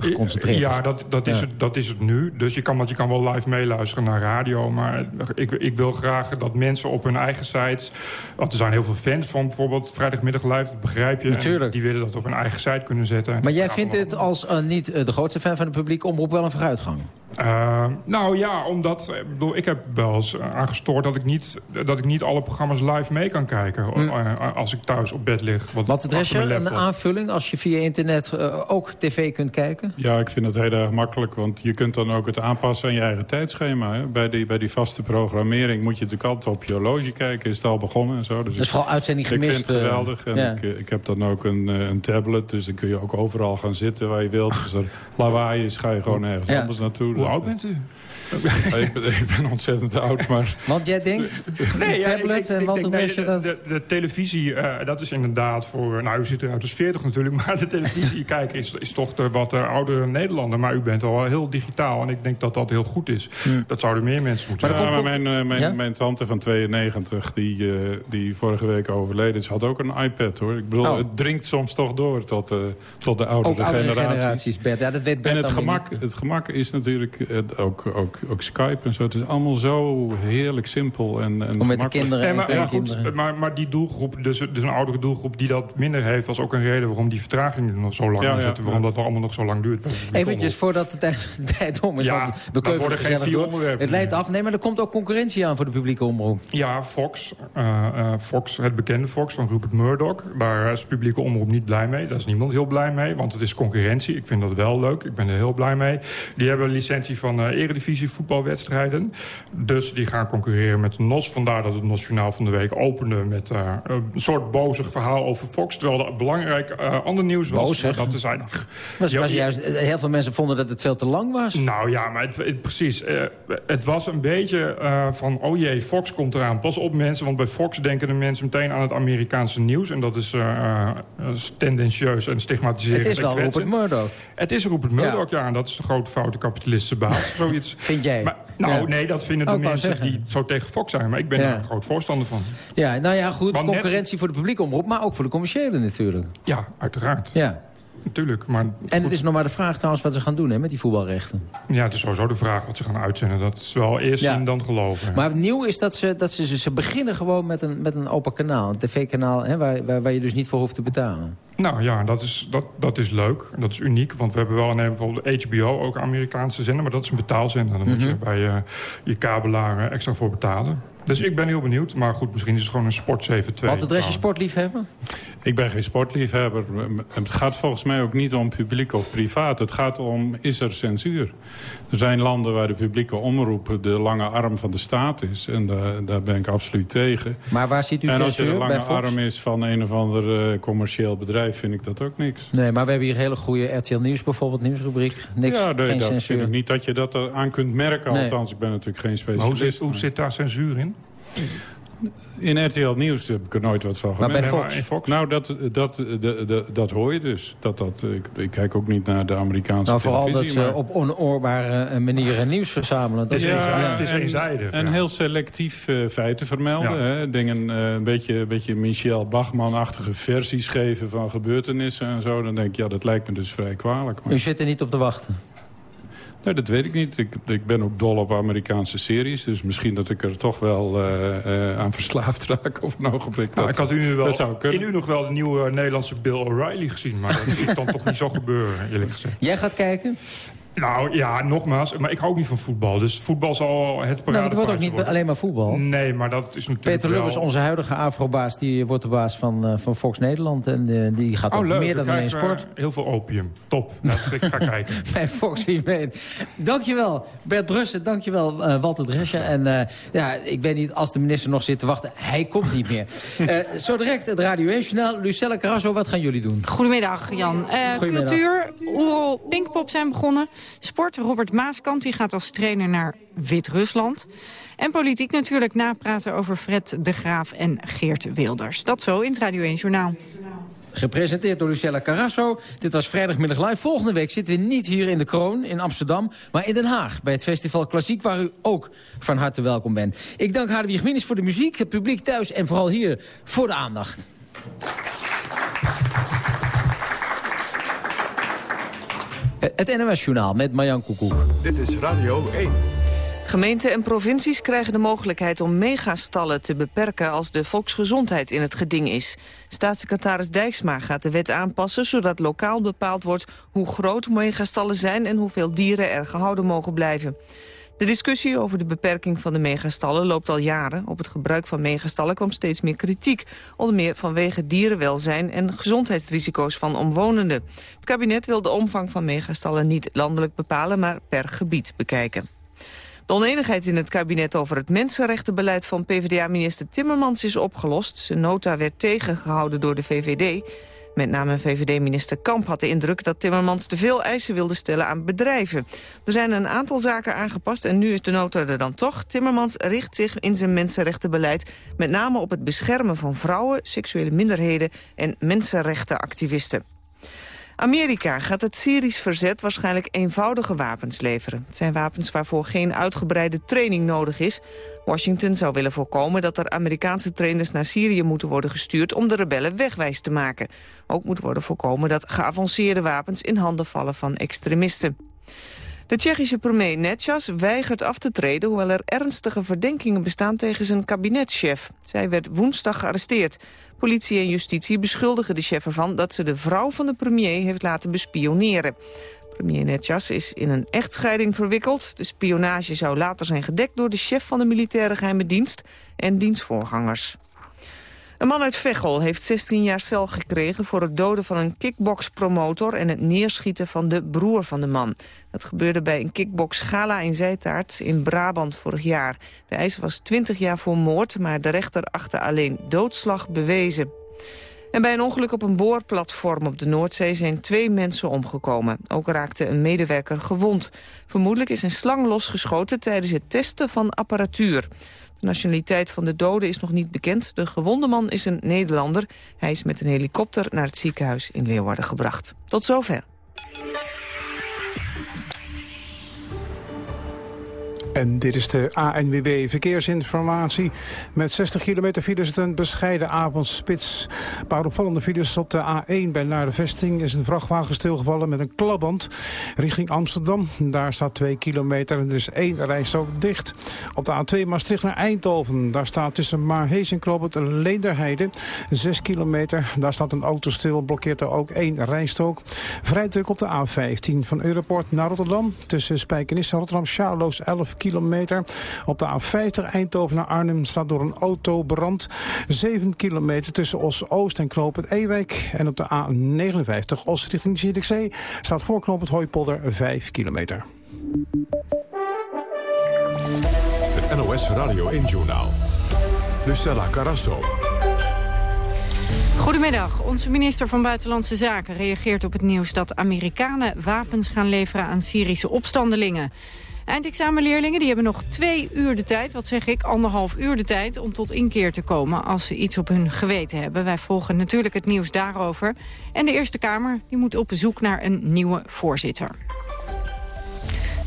geconcentreerd. Ja, dat, dat, is. Het, dat is het nu. Dus je kan, want je kan wel live meeluisteren naar radio. Maar ik, ik wil graag dat mensen op hun eigen sites... Want er zijn heel veel fans van bijvoorbeeld Vrijdagmiddag Live. Dat begrijp je. Natuurlijk. die willen dat op hun eigen site kunnen zetten. Maar jij vindt dit als eh, niet eh, de grootste fan van de publiek omroep wel een vooruitgang? Uh, nou ja, omdat ik, bedoel, ik heb wel eens uh, aangestoord dat ik, niet, dat ik niet alle programma's live mee kan kijken. Hm. Als ik thuis op bed lig. Wat, Wat mijn restje, een aanvulling als je via internet eh, ook tv kunt kijken? Ja, ik vind het heel erg makkelijk. Want je kunt dan ook het aanpassen aan je eigen tijdschema. Hè. Bij, die, bij die vaste programmering moet je natuurlijk altijd op je horloge kijken. Is het al begonnen en zo. Dus Dat is vooral uitzending ik gemist. vind het eh, geweldig. En ja. ik, eh, ik heb dan ook een, eh, een tablet. Dus dan kun je ook overal gaan zitten waar je wilt. Als er lawaai is, ga je gewoon ergens Ja. anders naartoe. Hoe oud bent u? ik, ben, ik ben ontzettend oud, maar... Want jij denkt, Nee, ja, tablet en wat een nee, de, dat... de, de televisie, eh, dat is inderdaad voor... Nou, u zit eruit als 40 natuurlijk, maar de televisie kijken is, is toch de wat eh, oudere Nederlander. Maar u bent al heel digitaal en ik denk dat dat heel goed is. Dat zouden meer mensen moeten Ja, doen. maar mijn, eh, mijn, Ja? mijn tante van 92, die, eh, die vorige week overleden is, had ook een iPad hoor. Ik bedoel, Oh. het dringt soms toch door tot, eh, tot de oudere, ook oudere generaties. generaties, Bert. Ja, dat weet Bert En het gemak, niet. het gemak is natuurlijk eh, ook, ook, ook Skype en zo. Het is allemaal zo heerlijk simpel en, en Om met de kinderen en maar, ja, goed, maar, maar die doelgroep, dus, dus een oudere doelgroep die dat minder heeft... was ook een reden waarom die vertraging er nog zo lang Ja, zit. Waarom ja. dat allemaal nog zo lang duurt. Eventjes voordat de tijd, tijd om is. Ja, want we dan kunnen worden geen vier door. onderwerpen Het leidt af. Nee, maar er komt ook concurrentie aan voor de publieke omroep. Ja, Fox. eh, eh, Fox, het bekende Fox van Rupert Murdoch. Daar is de publieke omroep niet blij mee. Daar is niemand heel blij mee, want het is concurrentie. Ik vind dat wel leuk. Ik ben er heel blij mee. Die hebben een licentie van eh, eredivisie voetbalwedstrijden. Dus die gaan concurreren met de NOS. Vandaar dat het NOS Journaal van de Week opende met eh, een soort bozig verhaal over Fox. Terwijl er belangrijk eh, ander nieuws was. Bozig? Dat te zijn. Was, Ja, was ja. juist, eh, heel veel mensen vonden dat het veel te lang was. Nou ja, maar het, het- precies. het was een beetje van, oh jee, Fox komt eraan. Pas op mensen, want bij Fox denken de mensen meteen aan het Amerikaanse nieuws. En dat is tendentieus en stigmatiserend. Het is wel. Rupert Murdoch. Het is Rupert Murdoch, ja. en dat is de grote foute kapitalistische baas. Zoiets. Vind jij? Maar, nou, Ja. nee, dat vinden Oh, de wou mensen zeggen. die zo tegen Fox zijn. Maar ik ben Ja. daar een groot voorstander van. Ja, nou ja, goed. Want net- Concurrentie voor de publieke omroep, maar ook voor de commerciële natuurlijk. Ja, uiteraard. Ja. Natuurlijk. Maar En het is nog maar de vraag trouwens wat ze gaan doen hè, met die voetbalrechten. ja, het is sowieso de vraag wat ze gaan uitzenden. Dat is wel eerst Ja. dan geloven. Maar nieuw is dat ze, dat ze, ze beginnen gewoon met een, met een open kanaal. Een tv-kanaal waar, waar, waar je dus niet voor hoeft te betalen. Nou ja, dat is, dat, dat is leuk. Dat is uniek. Want we hebben wel in bijvoorbeeld HBO, ook Amerikaanse zender. Maar dat is een betaalzender. Daar moet je Mhm. bij je, je kabelaar eh, extra voor betalen. Dus ik ben heel benieuwd. Maar goed, misschien is het gewoon een Sport 7-2. Want het restje sportliefhebber? Ik ben geen sportliefhebber. Het gaat volgens mij ook niet om publiek of privaat. Het gaat om, is er censuur? Er zijn landen waar de publieke omroep de lange arm van de staat is. En daar, daar ben ik absoluut tegen. Maar waar ziet u en als je de censuur lange arm is van een of ander eh, commercieel bedrijf... vind ik dat ook niks. Nee, maar we hebben hier hele goede RTL Nieuws bijvoorbeeld, nieuwsrubriek. Niks, ja, nee, geen dat censuur. vind ik niet dat je dat er aan kunt merken. Nee. Althans, ik ben natuurlijk geen Maar hoe specialist. zit, hoe zit daar censuur in? In RTL Nieuws heb ik er nooit wat van Maar gemerkt. bij Nee, maar Fox? in Nou, dat, dat, de, de, dat hoor je dus. Dat, dat, ik, ik kijk ook niet naar de Amerikaanse Nou, vooral dat televisie. ze maar- op onoorbare eh, manieren nieuws verzamelen. Dat Het is ja. het is en, eenzijdig, En ja. heel selectief eh, feiten vermelden. Ja. Hè? Dingen, eh, een beetje, een beetje Michel Bachman-achtige versies geven van gebeurtenissen en zo. Dan denk ik, ja, dat lijkt me dus vrij kwalijk. Maar, U zit er niet op te wachten. Nee, dat weet ik niet. Ik, ik ben ook dol op Amerikaanse series. Dus misschien dat ik er toch wel eh, eh, aan verslaafd raak op een ogenblik. Nou, Dat- ik had u nu wel, dat zou kunnen. in u nog wel de nieuwe Nederlandse Bill O'Reilly gezien. Maar dat is dan toch niet zo gebeuren, eerlijk gezegd. Jij gaat kijken? Nou ja, nogmaals, maar ik hou ook niet van voetbal. Dus voetbal zal het Nou, het wordt ook niet alleen maar voetbal. Nee, maar dat is natuurlijk Peter Lubbers, wel... onze huidige afrobaas, die wordt de baas van, eh, van Fox Nederland. En eh, die gaat Oh, over leuk. meer dan alleen sport. Heel veel opium. Top. Nou, ik ga kijken. Bij Fox, wie weet. Dankjewel, Bert Drussen. Dankjewel, eh Walter Drescher. En eh, ja, ik weet niet, als de minister nog zit te wachten, hij komt niet meer. Eh, zo direct het Radio 1 Journaal. Lucelle Carrasso, wat gaan jullie doen? Goedemiddag, Jan. Eh, Goedemiddag. Cultuur, Oerol, Pinkpop zijn begonnen. Sport, Robert Maaskant die gaat als trainer naar Wit-Rusland. En politiek natuurlijk napraten over Fred de Graaf en Geert Wilders. Dat zo in het Radio 1 Journaal. Gepresenteerd door Lucella Carrasso. Dit was vrijdagmiddag live. Volgende week zitten we niet hier in de Kroon in Amsterdam... maar in Den Haag bij het Festival Klassiek... waar u ook van harte welkom bent. Ik dank Hadewig Minis voor de muziek, het publiek thuis... en vooral hier voor de aandacht. Het NOS-journaal met Marjan Koekoek. Dit is Radio 1. Gemeenten en provincies krijgen de mogelijkheid om megastallen te beperken als de volksgezondheid in het geding is. Staatssecretaris Dijksma gaat de wet aanpassen zodat lokaal bepaald wordt hoe groot megastallen zijn en hoeveel dieren er gehouden mogen blijven. De discussie over de beperking van de megastallen loopt al jaren. Op het gebruik van megastallen kwam steeds meer kritiek. Onder meer vanwege dierenwelzijn en gezondheidsrisico's van omwonenden. Het kabinet wil de omvang van megastallen niet landelijk bepalen, maar per gebied bekijken. De oneenigheid in het kabinet over het mensenrechtenbeleid van PvdA-minister Timmermans is opgelost. Zijn nota werd tegengehouden door de VVD. Met name VVD-minister Kamp had de indruk dat Timmermans te veel eisen wilde stellen aan bedrijven. Er zijn een aantal zaken aangepast en nu is de nota er dan toch. Timmermans richt zich in zijn mensenrechtenbeleid met name op het beschermen van vrouwen, seksuele minderheden en mensenrechtenactivisten. Amerika gaat het Syrisch verzet waarschijnlijk eenvoudige wapens leveren. Het zijn wapens waarvoor geen uitgebreide training nodig is. Washington zou willen voorkomen dat er Amerikaanse trainers naar Syrië moeten worden gestuurd om de rebellen wegwijs te maken. Ook moet worden voorkomen dat geavanceerde wapens in handen vallen van extremisten. De Tsjechische premier Netjas weigert af te treden... hoewel er ernstige verdenkingen bestaan tegen zijn kabinetschef. Zij werd woensdag gearresteerd. Politie en justitie beschuldigen de chef ervan... dat ze de vrouw van de premier heeft laten bespioneren. Premier Netjas is in een echtscheiding verwikkeld. De spionage zou later zijn gedekt door de chef van de militaire geheime dienst... en dienstvoorgangers. Een man uit Veghel heeft 16 jaar cel gekregen voor het doden van een kickboxpromotor en het neerschieten van de broer van de man. Dat gebeurde bij een kickboxgala in Zijtaart in Brabant vorig jaar. De eis was 20 jaar voor moord, maar de rechter achtte alleen doodslag bewezen. En bij een ongeluk op een boorplatform op de Noordzee zijn twee mensen omgekomen. Ook raakte een medewerker gewond. Vermoedelijk is een slang losgeschoten tijdens het testen van apparatuur. De nationaliteit van de doden is nog niet bekend. De gewonde man is een Nederlander. Hij is met een helikopter naar het ziekenhuis in Leeuwarden gebracht. Tot zover. En dit is de ANWB Verkeersinformatie. Met 60 kilometer file is het een bescheiden avondspits. Een paar opvallende files op de A1 bij Naar de Vesting... is een vrachtwagen stilgevallen met een klapband richting Amsterdam. Daar staat 2 kilometer en er is één rijstrook dicht. Op de A2 Maastricht naar Eindhoven. Daar staat tussen Maarhees en Klobbert een Leenderheide. 6 kilometer. Daar staat een auto stil, blokkeert er ook één rijstrook. Vrij druk op de A15 van Europort naar Rotterdam. Tussen Spijkenisse en Rotterdam-Charloes 11 kilometer kilometer. Op de A50 Eindhoven naar Arnhem staat door een auto brand. 7 kilometer tussen Os-Oost en Knoop het Ewijk. En op de A59 Os richting Zierikzee staat voor Knoop het Hooipolder 5 kilometer. Het NOS Radio 1-journaal. Lucella Carrasso. Goedemiddag. Onze minister van Buitenlandse Zaken reageert op het nieuws... dat Amerikanen wapens gaan leveren aan Syrische opstandelingen. Eindexamenleerlingen die hebben nog twee uur de tijd, wat zeg ik, anderhalf uur de tijd... om tot inkeer te komen als ze iets op hun geweten hebben. Wij volgen natuurlijk het nieuws daarover. En de Eerste Kamer die moet op bezoek naar een nieuwe voorzitter.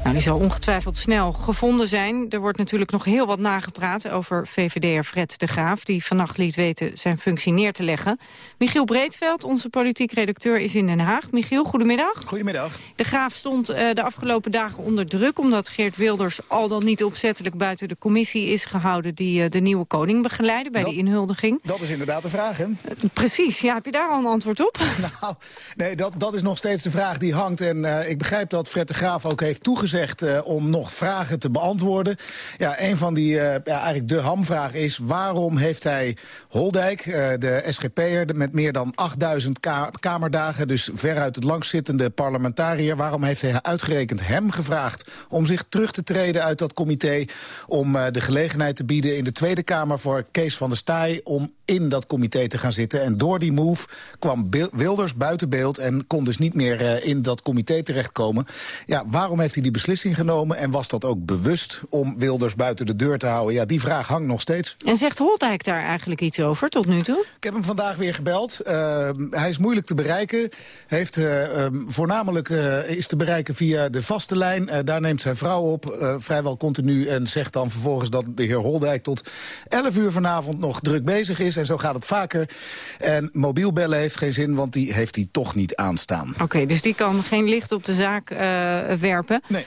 Nou, die zal ongetwijfeld snel gevonden zijn. Er wordt natuurlijk nog heel wat nagepraat over VVD'er Fred de Graaf... die vannacht liet weten zijn functie neer te leggen. Michiel Breedveld, onze politiek redacteur, is in Den Haag. Michiel, goedemiddag. Goedemiddag. De Graaf stond uh, de afgelopen dagen onder druk... omdat Geert Wilders al dan niet opzettelijk buiten de commissie is gehouden... die uh, de nieuwe koning begeleidde bij dat, de inhuldiging. Dat is inderdaad de vraag, hè? Uh, precies. Ja, heb je daar al een antwoord op? nou, nee, dat, dat is nog steeds de vraag die hangt. En ik begrijp dat Fred de Graaf ook heeft toegezegd eh, om nog vragen te beantwoorden. Ja, een van die, eh, ja, eigenlijk de hamvraag is... waarom heeft hij Holdijk, eh, de SGP'er... met meer dan 8000 ka kamerdagen, dus veruit het langzittende parlementariër... waarom heeft hij uitgerekend hem gevraagd om zich terug te treden uit dat comité... om de gelegenheid te bieden in de Tweede Kamer voor Kees van der Staaij... om in dat comité te gaan zitten. En door die move kwam Wilders buiten beeld... en kon dus niet meer in dat comité terechtkomen. Ja, waarom heeft hij die beslissing genomen? En was dat ook bewust om Wilders buiten de deur te houden? Ja, die vraag hangt nog steeds. En zegt Holdijk daar eigenlijk iets over tot nu toe? Ik heb hem vandaag weer gebeld. Uh, hij is moeilijk te bereiken. Heeft, uh, um, voornamelijk uh, is te bereiken via de vaste lijn. daar neemt zijn vrouw op, vrijwel continu. En zegt dan vervolgens dat de heer Holdijk tot 11 uur vanavond nog druk bezig is. En zo gaat het vaker. En mobiel bellen heeft geen zin, want die heeft hij toch niet aanstaan. Oké, okay, dus die kan geen licht op de zaak werpen. Nee.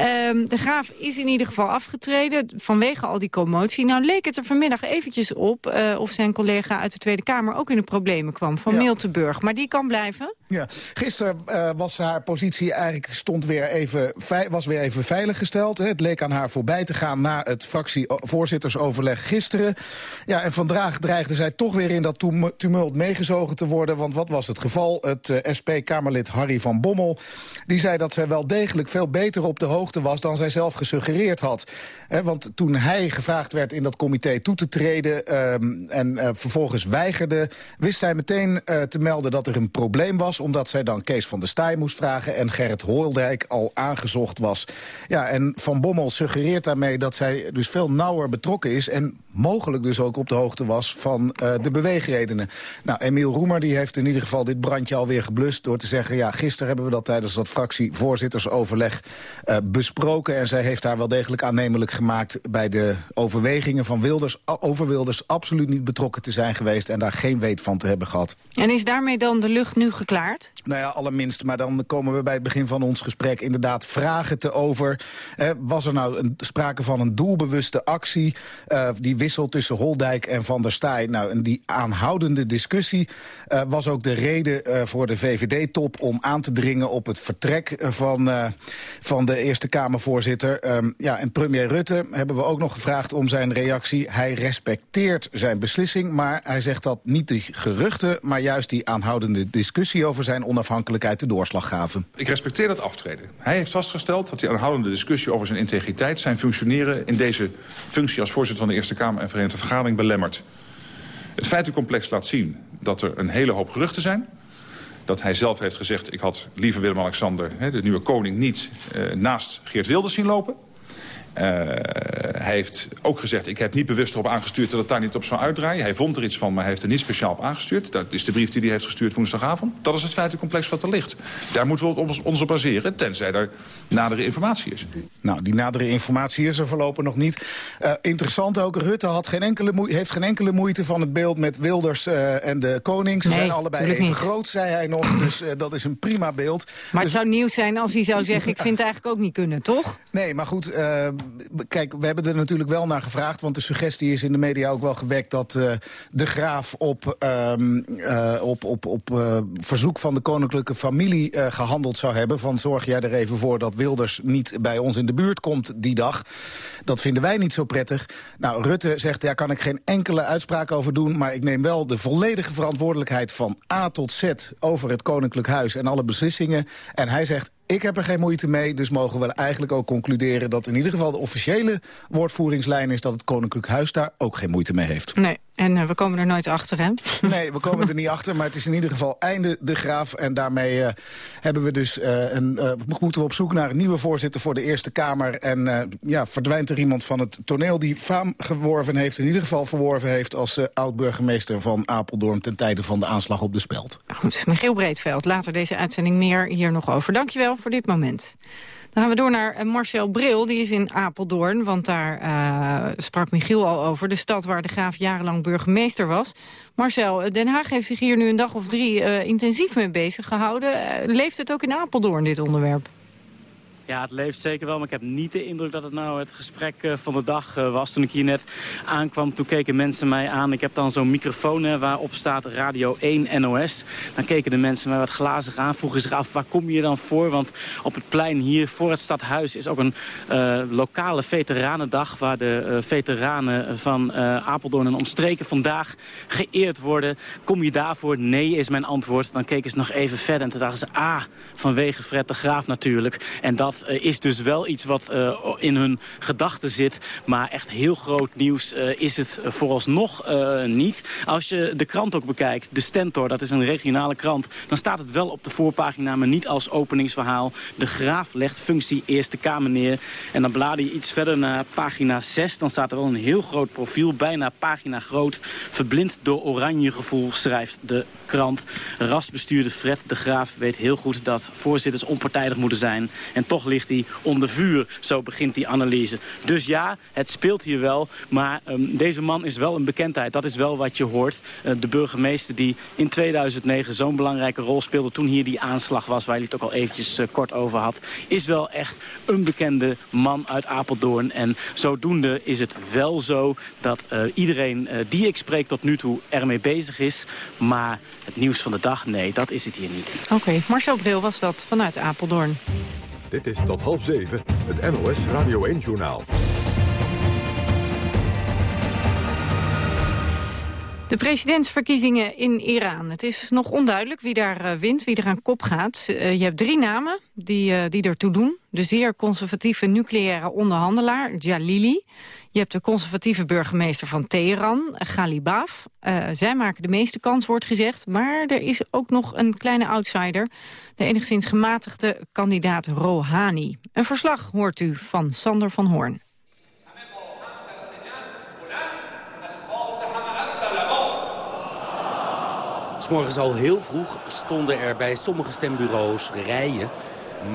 Um, de graaf is in ieder geval afgetreden vanwege al die commotie. Nou leek het er vanmiddag eventjes op uh, of zijn collega uit de Tweede Kamer ook in de problemen kwam. Van ja. Miltenburg, maar die kan blijven? Ja, gisteren uh, was haar positie eigenlijk stond weer even, was weer even veiliggesteld. Hè. Het leek aan haar voorbij te gaan na het fractievoorzittersoverleg gisteren. Ja, en vandaag dreigde zij toch weer in dat tumult meegezogen te worden. Want wat was het geval? Het uh, SP-Kamerlid Harry van Bommel, die zei dat zij wel degelijk veel beter op de hoogte was dan zij zelf gesuggereerd had. Want toen hij gevraagd werd in dat comité toe te treden um, en uh, vervolgens weigerde, wist zij meteen uh, te melden dat er een probleem was, omdat zij dan Kees van der Staaij moest vragen en Gerrit Holdijk al aangezocht was. Ja, en Van Bommel suggereert daarmee dat zij dus veel nauwer betrokken is en mogelijk dus ook op de hoogte was van uh, de beweegredenen. Nou, Emiel Roemer die heeft in ieder geval dit brandje alweer geblust door te zeggen, ja, gisteren hebben we dat tijdens dat fractievoorzittersoverleg uh, besproken. En zij heeft daar wel degelijk aannemelijk gemaakt bij de overwegingen van Wilders, over Wilders absoluut niet betrokken te zijn geweest en daar geen weet van te hebben gehad. En is daarmee dan de lucht nu geklaard? Nou ja, allerminst. Maar dan komen we bij het begin van ons gesprek inderdaad vragen te over. Eh, was er nou een, sprake van een doelbewuste actie? Die tussen Holdijk en Van der Staaij. Nou, en die aanhoudende discussie uh, was ook de reden uh, voor de VVD-top... om aan te dringen op het vertrek van, uh, van de Eerste Kamervoorzitter. Um, ja, en premier Rutte hebben we ook nog gevraagd om zijn reactie. Hij respecteert zijn beslissing, maar hij zegt dat niet die geruchten... maar juist die aanhoudende discussie over zijn onafhankelijkheid de doorslag gaven. Ik respecteer dat aftreden. Hij heeft vastgesteld dat die aanhoudende discussie over zijn integriteit... zijn functioneren in deze functie als voorzitter van de Eerste Kamer en Verenigde Vergadering belemmert. Het feitencomplex laat zien dat er een hele hoop geruchten zijn. Dat hij zelf heeft gezegd, ik had liever Willem-Alexander, de nieuwe koning, niet uh, naast Geert Wilders zien lopen. Uh, hij heeft ook gezegd, ik heb niet bewust erop aangestuurd dat het daar niet op zou uitdraaien. Hij vond er iets van, maar hij heeft er niet speciaal op aangestuurd. Dat is de brief die hij heeft gestuurd woensdagavond. Dat is het feitencomplex wat er ligt. Daar moeten we ons, ons op baseren, tenzij er nadere informatie is. Nou, die nadere informatie is er voorlopig nog niet. Uh, interessant ook, Rutte had geen enkele heeft geen enkele moeite van het beeld met Wilders uh, en de koning. Ze nee, zijn allebei even niet. groot, zei hij nog. Dus uh, dat is een prima beeld. Maar dus... het zou nieuws zijn als hij zou zeggen, ik vind het eigenlijk ook niet kunnen, toch? Nee, maar goed, kijk, we hebben er natuurlijk wel naar gevraagd... want de suggestie is in de media ook wel gewekt... dat uh, de graaf op, um, uh, op, op, op uh, verzoek van de koninklijke familie gehandeld zou hebben... van zorg jij er even voor dat Wilders niet bij ons in de buurt komt die dag. Dat vinden wij niet zo prettig. Nou, Rutte zegt, daar kan ik geen enkele uitspraak over doen... maar ik neem wel de volledige verantwoordelijkheid van A tot Z... over het koninklijk huis en alle beslissingen. En hij zegt, ik heb er geen moeite mee, dus mogen we eigenlijk ook concluderen... dat in ieder geval de officiële woordvoeringslijn is... dat het Koninklijk Huis daar ook geen moeite mee heeft. Nee, en uh, we komen er nooit achter, hè? Nee, we komen er niet achter, maar het is in ieder geval einde de graaf. En daarmee uh, hebben we dus uh, een, moeten we op zoek naar een nieuwe voorzitter voor de Eerste Kamer. En ja, verdwijnt er iemand van het toneel die faam geworven heeft... in ieder geval verworven heeft als oud-burgemeester van Apeldoorn... ten tijde van de aanslag op de Speld. Goed, Michiel Breedveld, later deze uitzending meer hier nog over. Dankjewel voor dit moment. Dan gaan we door naar Marcel Bril, die is in Apeldoorn. Want daar uh, sprak Michiel al over, de stad waar de graaf jarenlang burgemeester was. Marcel, Den Haag heeft zich hier nu een dag of drie intensief mee bezig gehouden. Leeft het ook in Apeldoorn, dit onderwerp? Ja, het leeft zeker wel, maar ik heb niet de indruk dat het nou het gesprek eh, van de dag eh, was. Toen ik hier net aankwam, toen keken mensen mij aan. Ik heb dan zo'n microfoon hè, waarop staat Radio 1 NOS. Dan keken de mensen mij wat glazig aan, vroegen zich af waar kom je dan voor? Want op het plein hier voor het stadhuis is ook een eh, lokale veteranendag... waar de veteranen van Apeldoorn en omstreken vandaag geëerd worden. Kom je daarvoor? Nee, is mijn antwoord. Dan keken ze nog even verder en toen dachten ze... ah, vanwege Fred de Graaf natuurlijk. En dat eh, is dus wel iets wat eh, in hun gedachten zit. Maar echt heel groot nieuws eh, is het vooralsnog niet. Als je de krant ook bekijkt, de Stentor, dat is een regionale krant... dan staat het wel op de voorpagina, maar niet als openingsverhaal. De Graaf legt functie Eerste Kamer neer. En dan blader je iets verder naar pagina 6. Dan staat er wel een heel groot profiel, bijna pagina groot. Verblind door oranje gevoel, schrijft de krant. Rasbestuurder Fred de Graaf weet heel goed dat voorzitters onpartijdig moeten zijn. En toch ligt hij onder vuur, zo begint die analyse. Dus ja, het speelt hier wel, maar ehm, deze man is wel een bekendheid. Dat is wel wat je hoort. Eh, de burgemeester die in 2009 zo'n belangrijke rol speelde... toen hier die aanslag was, waar hij het ook al eventjes eh, kort over had... is wel echt een bekende man uit Apeldoorn. En zodoende is het wel zo dat eh, iedereen die ik spreek tot nu toe ermee bezig is. Maar het nieuws van de dag, nee, dat is het hier niet. Oké, Marcel Bril was dat vanuit Apeldoorn. Dit is tot half zeven het NOS Radio 1-journaal. De presidentsverkiezingen in Iran. Het is nog onduidelijk wie daar eh, wint, wie er aan kop gaat. Eh, je hebt drie namen die, eh, die ertoe doen. De zeer conservatieve nucleaire onderhandelaar, Jalili. Je hebt de conservatieve burgemeester van Teheran, Ghalibaf. Eh, zij maken de meeste kans, wordt gezegd. Maar er is ook nog een kleine outsider. De enigszins gematigde kandidaat Rouhani. Een verslag hoort u van Sander van Hoorn. Morgens al heel vroeg stonden er bij sommige stembureaus rijen.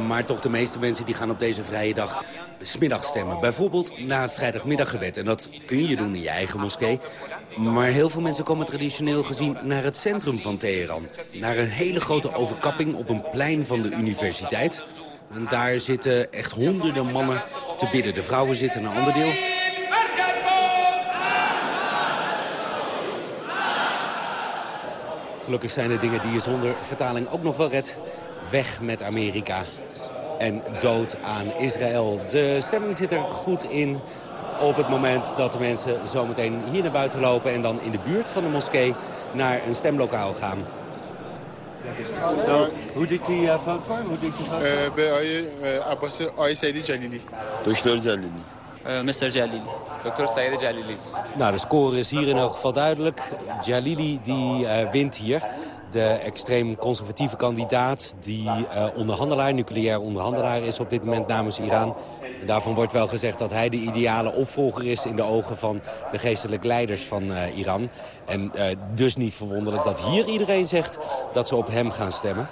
Maar toch de meeste mensen die gaan op deze vrije dag smiddag stemmen. Bijvoorbeeld na het vrijdagmiddaggebed. En dat kun je doen in je eigen moskee. Maar heel veel mensen komen traditioneel gezien naar het centrum van Teheran. Naar een hele grote overkapping op een plein van de universiteit. En daar zitten echt honderden mannen te bidden. De vrouwen zitten een ander deel. Gelukkig zijn er dingen die je zonder vertaling ook nog wel redt. Weg met Amerika en dood aan Israël. De stemming zit er goed in op het moment dat de mensen zometeen hier naar buiten lopen... en dan in de buurt van de moskee naar een stemlokaal gaan. So, who did he uh, vote for? Who did Janini. vote for? Uh, Jalili. Jalili. Eh, Mr. Jalili. Dr. Saeed Jalili. Nou, de score is hier in elk geval duidelijk. Jalili die eh, wint hier de extreem conservatieve kandidaat... die eh, onderhandelaar, nucleair onderhandelaar is op dit moment namens Iran. En daarvan wordt wel gezegd dat hij de ideale opvolger is... in de ogen van de geestelijke leiders van Iran. En dus niet verwonderlijk dat hier iedereen zegt dat ze op hem gaan stemmen.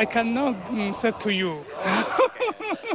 I cannot say to you.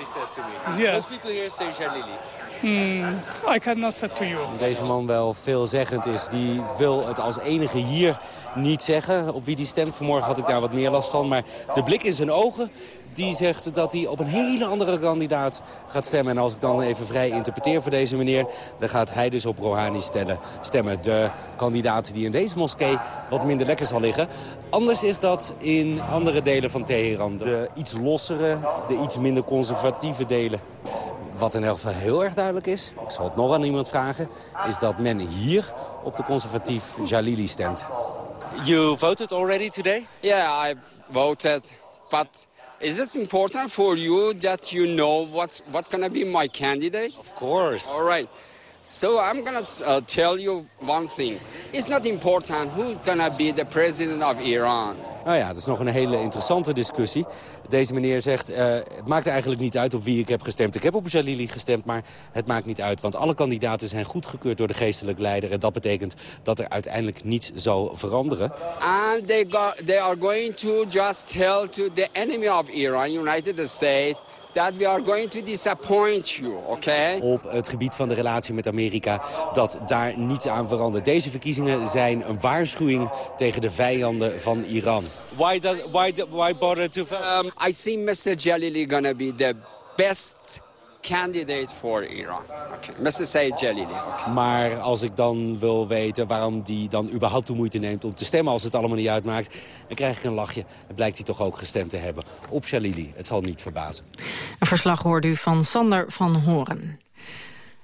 Everybody says to me. Yes. Most people here say Jalili. Mm, I cannot say to you. Deze man wel veelzeggend is, die wil het als enige hier niet zeggen op wie die stemt. Vanmorgen had ik daar wat meer last van. Maar de blik in zijn ogen, die zegt dat hij op een hele andere kandidaat gaat stemmen. En als ik dan even vrij interpreteer voor deze meneer... dan gaat hij dus op Rouhani stellen, stemmen. De kandidaat die in deze moskee wat minder lekker zal liggen. Anders is dat in andere delen van Teheran. De iets lossere, de iets minder conservatieve delen. Wat in elk geval heel erg duidelijk is, ik zal het nog aan iemand vragen... is dat men hier op de conservatief Jalili stemt. You voted already today? Yeah, I voted. But is it important for you that you know what's what gonna be my candidate? Of course. All right. So I'm gonna uh, tell you one thing. It's not important who's gonna be the president of Iran. Nou ja, het is nog een hele interessante discussie. Deze meneer zegt, eh, het maakt eigenlijk niet uit op wie ik heb gestemd. Ik heb op Jalili gestemd, maar het maakt niet uit. Want alle kandidaten zijn goedgekeurd door de geestelijke leider. En dat betekent dat er uiteindelijk niets zal veranderen. And they, go, they are going to just tell to the enemy of Iran, United States, that we are going to disappoint you, okay? Op het gebied van de relatie met Amerika dat daar niets aan verandert. Deze verkiezingen zijn een waarschuwing tegen de vijanden van Iran. Why, does, why, why bother to... Um, I see Mr. Jalili gonna be the best candidate for Iran. Okay, Mr. Said Jalili. Okay. Maar als ik dan wil weten waarom die dan überhaupt de moeite neemt om te stemmen... als het allemaal niet uitmaakt, dan krijg ik een lachje. Dan blijkt hij toch ook gestemd te hebben. Op Shalili, het zal niet verbazen. Een verslag hoorde u van Sander van Horen.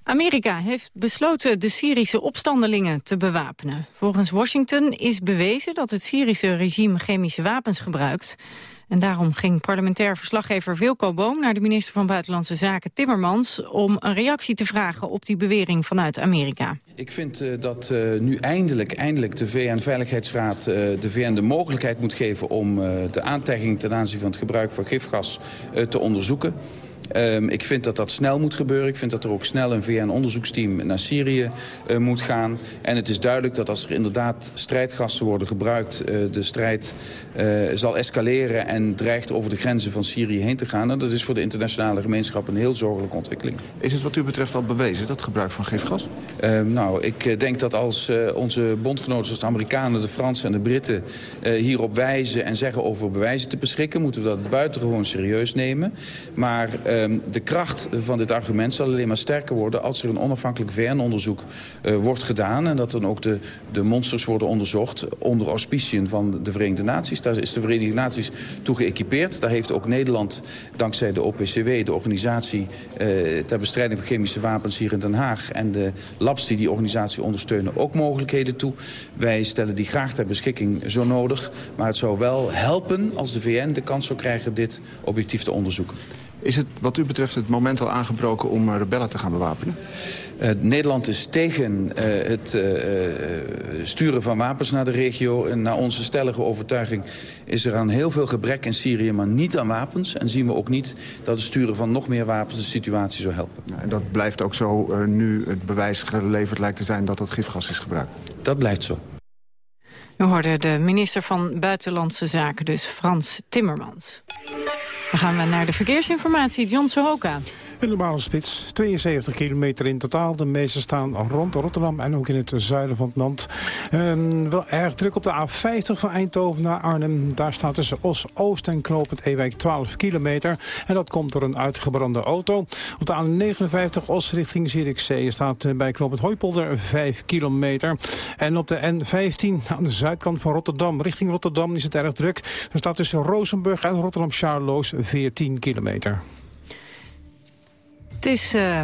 Amerika heeft besloten de Syrische opstandelingen te bewapenen. Volgens Washington is bewezen dat het Syrische regime chemische wapens gebruikt. En daarom ging parlementair verslaggever Wilco Boom... naar de minister van Buitenlandse Zaken Timmermans... om een reactie te vragen op die bewering vanuit Amerika. Ik vind uh, dat uh, nu eindelijk, eindelijk de VN-veiligheidsraad uh, de VN de mogelijkheid moet geven... om de aantijging ten aanzien van het gebruik van gifgas te onderzoeken. Um, ik vind dat dat snel moet gebeuren. Ik vind dat er ook snel een VN-onderzoeksteam naar Syrië uh, moet gaan. En het is duidelijk dat als er inderdaad strijdgassen worden gebruikt... Uh, de strijd uh, zal escaleren en dreigt over de grenzen van Syrië heen te gaan. En dat is voor de internationale gemeenschap een heel zorgelijke ontwikkeling. Is het wat u betreft al bewezen, dat gebruik van gifgas? Um, nou, ik denk dat als onze bondgenoten zoals de Amerikanen, de Fransen en de Britten... hierop wijzen en zeggen over bewijzen te beschikken... moeten we dat buitengewoon serieus nemen. Maar... Um, de kracht van dit argument zal alleen maar sterker worden... als er een onafhankelijk VN-onderzoek uh, wordt gedaan... en dat dan ook de, de monsters worden onderzocht onder auspiciën van de Verenigde Naties. Daar is de Verenigde Naties toe geëquipeerd. Daar heeft ook Nederland, dankzij de OPCW, de organisatie... Uh, ter bestrijding van chemische wapens hier in Den Haag... en de labs die die organisatie ondersteunen ook mogelijkheden toe. Wij stellen die graag ter beschikking zo nodig. Maar het zou wel helpen als de VN de kans zou krijgen dit objectief te onderzoeken. Is het wat u betreft het moment al aangebroken om rebellen te gaan bewapenen? Uh, Nederland is tegen uh, het uh, sturen van wapens naar de regio. En naar onze stellige overtuiging is er aan heel veel gebrek in Syrië, maar niet aan wapens. En zien we ook niet dat het sturen van nog meer wapens de situatie zou helpen. Ja, en dat blijft ook zo nu het bewijs geleverd lijkt te zijn dat dat gifgas is gebruikt? Dat blijft zo. U hoorde de minister van Buitenlandse Zaken, dus Frans Timmermans. Dan gaan we naar de verkeersinformatie, John Sohoka. Een normale spits, 72 kilometer in totaal. De meeste staan rond Rotterdam en ook in het zuiden van het land. Um, wel erg druk op de A50 van Eindhoven naar Arnhem. Daar staat tussen Os-Oost en Knoopend Ewijk 12 kilometer. En dat komt door een uitgebrande auto. Op de A59 Os richting Zierikzee staat bij Knoopend Hooipolder 5 kilometer. En op de N15 aan de zuidkant van Rotterdam richting Rotterdam is het erg druk. Er staat tussen Rozenburg en Rotterdam-Charloes 14 kilometer. Het is uh,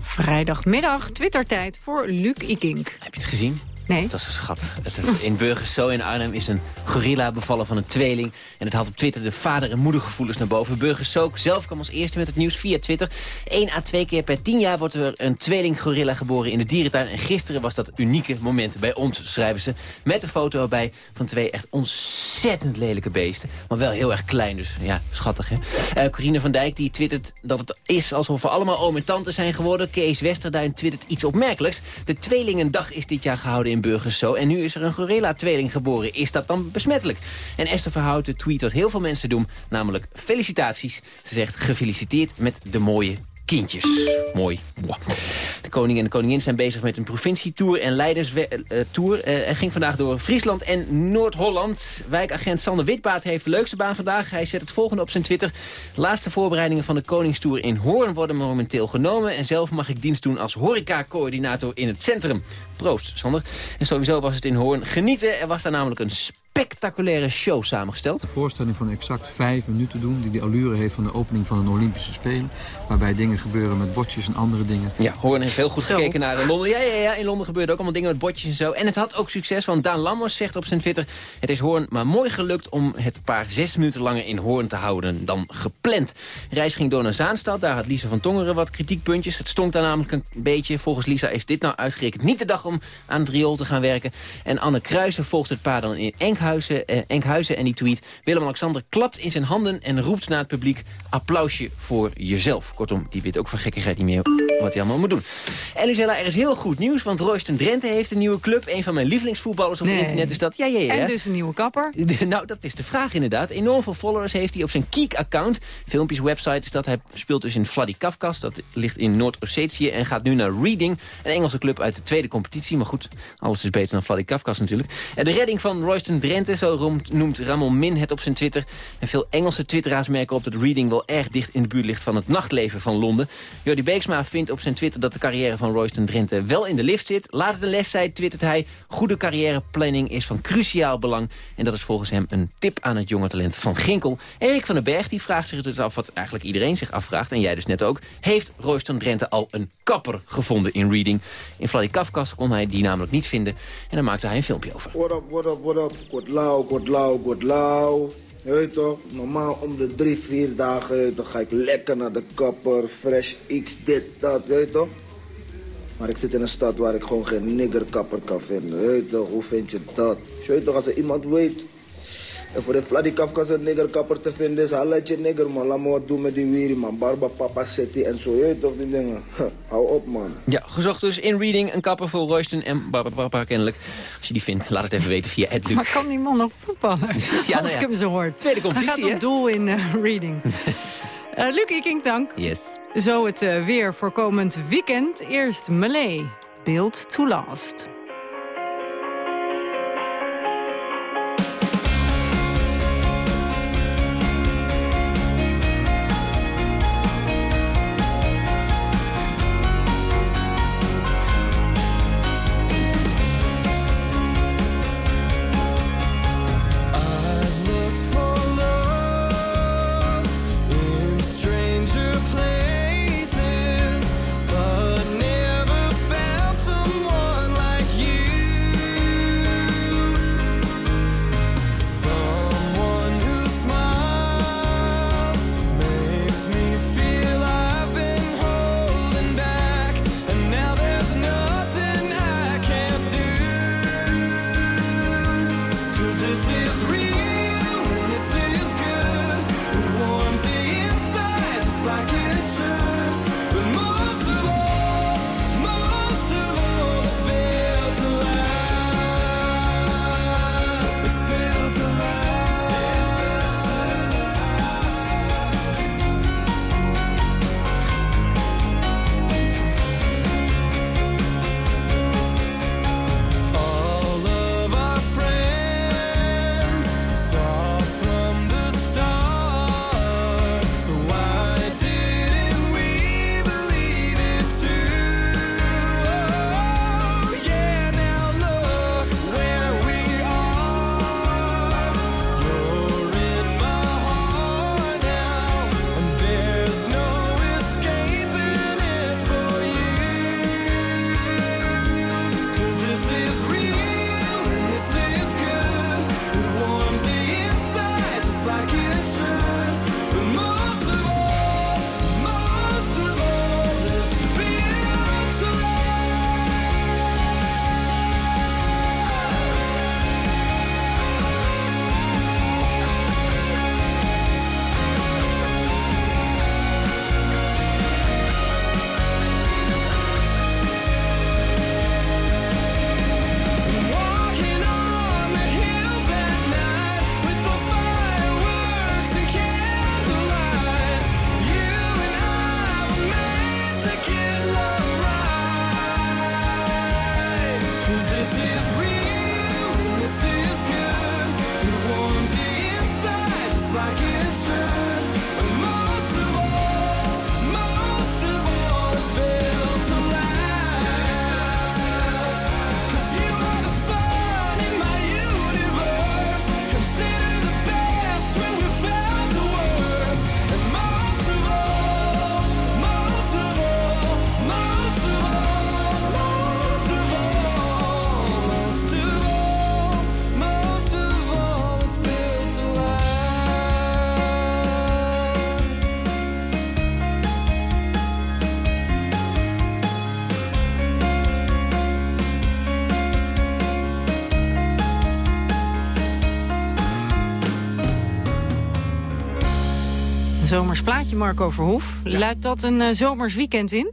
vrijdagmiddag, Twittertijd voor Luc Ikink. Heb je het gezien? Nee. Dat is schattig. Het is in Burgerso in Arnhem is een gorilla bevallen van een tweeling. En het haalt op Twitter de vader- en moedergevoelens naar boven. Burgerso zelf kwam als eerste met het nieuws via Twitter. Eén à twee keer per tien jaar wordt er een tweeling gorilla geboren in de dierentuin. En gisteren was dat unieke moment bij ons, schrijven ze. Met een foto erbij van twee echt ontzettend lelijke beesten. Maar wel heel erg klein, dus ja, schattig hè. Uh, Corine van Dijk die twittert dat het is alsof we allemaal oom en tante zijn geworden. Kees Westerduin twittert iets opmerkelijks. De tweelingendag is dit jaar gehouden in burgers zo. En nu is er een gorilla-tweeling geboren. Is dat dan besmettelijk? En Esther Verhouten tweet wat heel veel mensen doen. Namelijk felicitaties. Ze zegt gefeliciteerd met de mooie kindjes. Mooi. Koning en de koningin zijn bezig met een provincietour en leiderstour. Uh, hij ging vandaag door Friesland en Noord-Holland. Wijkagent Sander Witbaat heeft de leukste baan vandaag. Hij zet het volgende op zijn Twitter. De laatste voorbereidingen van de koningstour in Hoorn worden momenteel genomen. En zelf mag ik dienst doen als horeca-coördinator in het centrum. Proost, Sander. En sowieso was het in Hoorn genieten. Er was daar namelijk een spectaculaire show samengesteld. Een voorstelling van exact vijf minuten doen... die de allure heeft van de opening van een Olympische Spelen. Waarbij dingen gebeuren met botjes en andere dingen. Ja, Hoorn heeft heel goed zo. gekeken naar Londen. Ja, ja, ja, in Londen gebeurde ook allemaal dingen met botjes en zo. En het had ook succes, want Daan Lammers zegt op zijn Twitter... het is Hoorn maar mooi gelukt om het paar zes minuten langer in Hoorn te houden dan gepland. Reis ging door naar Zaanstad. Daar had Lisa van Tongeren wat kritiekpuntjes. Het stonk daar namelijk een beetje. Volgens Lisa is dit nou uitgerekend niet de dag om aan het riool te gaan werken. En Anne Kruijsen volgt het paar dan in Enkhuizen, eh, Enkhuizen en die tweet... Willem-Alexander klapt in zijn handen en roept naar het publiek... applausje voor jezelf. Kortom, die weet ook van gekkigheid niet meer wat hij allemaal moet doen. En Lucella, er is heel goed nieuws, want Royston Drenthe heeft een nieuwe club. Een van mijn lievelingsvoetballers op Nee. internet is dat. Ja, ja, ja. En dus een nieuwe kapper. Nou, dat is de vraag inderdaad. Enorm veel followers heeft hij op zijn Kiek-account. Filmpjes, website is dat. Hij speelt dus in Vladikavkaz. Dat ligt in Noord-Ossetië. En gaat nu naar Reading. Een Engelse club uit de tweede competitie. Maar goed, alles is beter dan Vladikavkaz natuurlijk. En de redding van Royston Drenthe, zo roemt- noemt Ramon Min het op zijn Twitter. En veel Engelse twitteraars merken op dat Reading wel erg dicht in de buurt ligt van het nachtleven van Londen. Jordi Beeksma vindt op zijn Twitter dat de carrière van Royston Drenthe wel in de lift zit. Laat het een les zijn, twittert hij. Goede carrièreplanning is van cruciaal belang. En dat is volgens hem een tip aan het jonge talent van Ginkel. Erik van den Berg die vraagt zich dus af wat eigenlijk iedereen zich afvraagt. En jij dus net ook. Heeft Royston Drenthe al een kapper gevonden in Reading? In Vladikavkaz kon hij die namelijk niet vinden. En daar maakte hij een filmpje over. What up, what up, what up? Lauw, lauw, lauw. Weet toch, normaal om de drie, vier dagen, toch, ga ik lekker naar de kapper, fresh x, dit, dat, weet toch? Maar ik zit in een stad waar ik gewoon geen niggerkapper kan vinden, je weet toch? Hoe vind je dat? Je weet toch, als er iemand weet, en voor de Vladikavkaz een niggerkapper te vinden is, haal uit je nigger man, laat me wat doen met die wiri man, Barba Papa City en zo, je weet toch die dingen? Hou op man. Ja, gezocht dus in Reading een kapper voor Royston en Barbara Papa kennelijk. Als je die vindt, laat het even weten via Edluc. Maar kan die man nog voetballen? Ja, Als nou ja. ik hem zo hoor. Tweede Hij competitie, gaat hè? op doel in eh, Reading. Eh Luc Ikink, dank. Yes. Zo het eh, weer voor komend weekend. Eerst Malay. Build to last. Zomers plaatje, Marco Verhoef. Luidt dat een eh, zomers weekend in?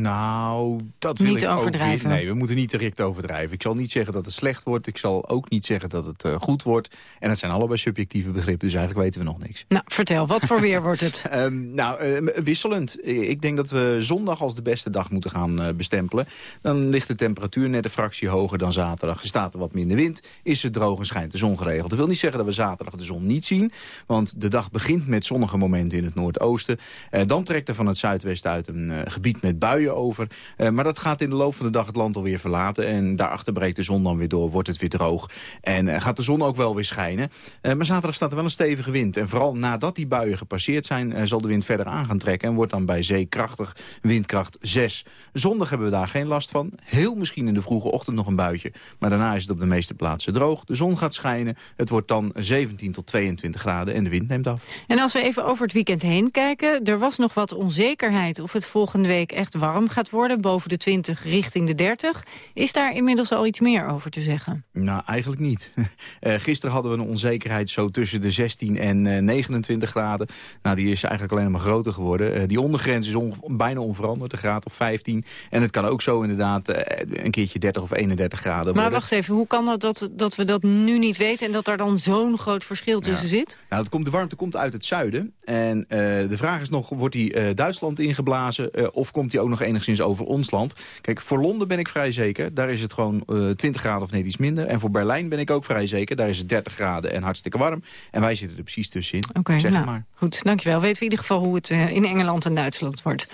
Nou, dat wil Niet ik ook overdrijven. niet. Nee, we moeten niet direct overdrijven. Ik zal niet zeggen dat het slecht wordt. Ik zal ook niet zeggen dat het eh, goed wordt. En het zijn allebei subjectieve begrippen, dus eigenlijk weten we nog niks. Nou, vertel, wat voor weer wordt het? Ehm, nou, eh, wisselend. Eh, Ik denk dat we zondag als de beste dag moeten gaan eh, bestempelen. Dan ligt de temperatuur net een fractie hoger dan zaterdag. Er staat er wat minder wind, is het droog en schijnt de zon geregeld. Dat wil niet zeggen dat we zaterdag de zon niet zien. Want de dag begint met zonnige momenten in het noordoosten. Dan trekt er van het zuidwesten uit een gebied met buien over. Eh, maar dat gaat in de loop van de dag het land alweer verlaten. En daarachter breekt de zon dan weer door, wordt het weer droog. En eh, gaat de zon ook wel weer schijnen. Eh, maar zaterdag staat er wel een stevige wind. En vooral nadat die buien gepasseerd zijn... zal de wind verder aan gaan trekken. En wordt dan bij zee krachtig, windkracht 6. Zondag hebben we daar geen last van. Heel misschien in de vroege ochtend nog een buitje. Maar daarna is het op de meeste plaatsen droog. De zon gaat schijnen. Het wordt dan 17 tot 22 graden en de wind neemt af. En als we even over het weekend heen kijken... er was nog wat onzekerheid of het volgende week echt warm gaat worden... boven de 20 richting de 30. Is daar inmiddels al iets meer over te zeggen? Nou, eigenlijk niet. Eh, gisteren hadden we een onzekerheid zo tussen de 16 en eh, 29 graden. Nou, die is eigenlijk alleen maar groter geworden. Eh, die ondergrens is bijna onveranderd, een graad of 15. En het kan ook zo inderdaad een keertje 30 of 31 graden Maar worden. wacht even, hoe kan het dat, dat we dat nu niet weten... en dat er dan zo'n groot verschil tussen zit? Nou, het komt, de warmte komt uit het zuiden. En de vraag is nog, wordt die Duitsland ingeblazen... of komt die ook nog enigszins over ons land? Kijk, voor Londen ben ik vrij zeker. Daar is het gewoon eh 20 graden of net iets minder. En voor Berlijn ben ik ook vrij zeker. Daar is het 30 graden en hartstikke warm. En wij zitten er precies tussenin. Oké, zeg nou, maar. goed, dankjewel. Weten we in ieder geval hoe het eh, in Engeland en Duitsland wordt.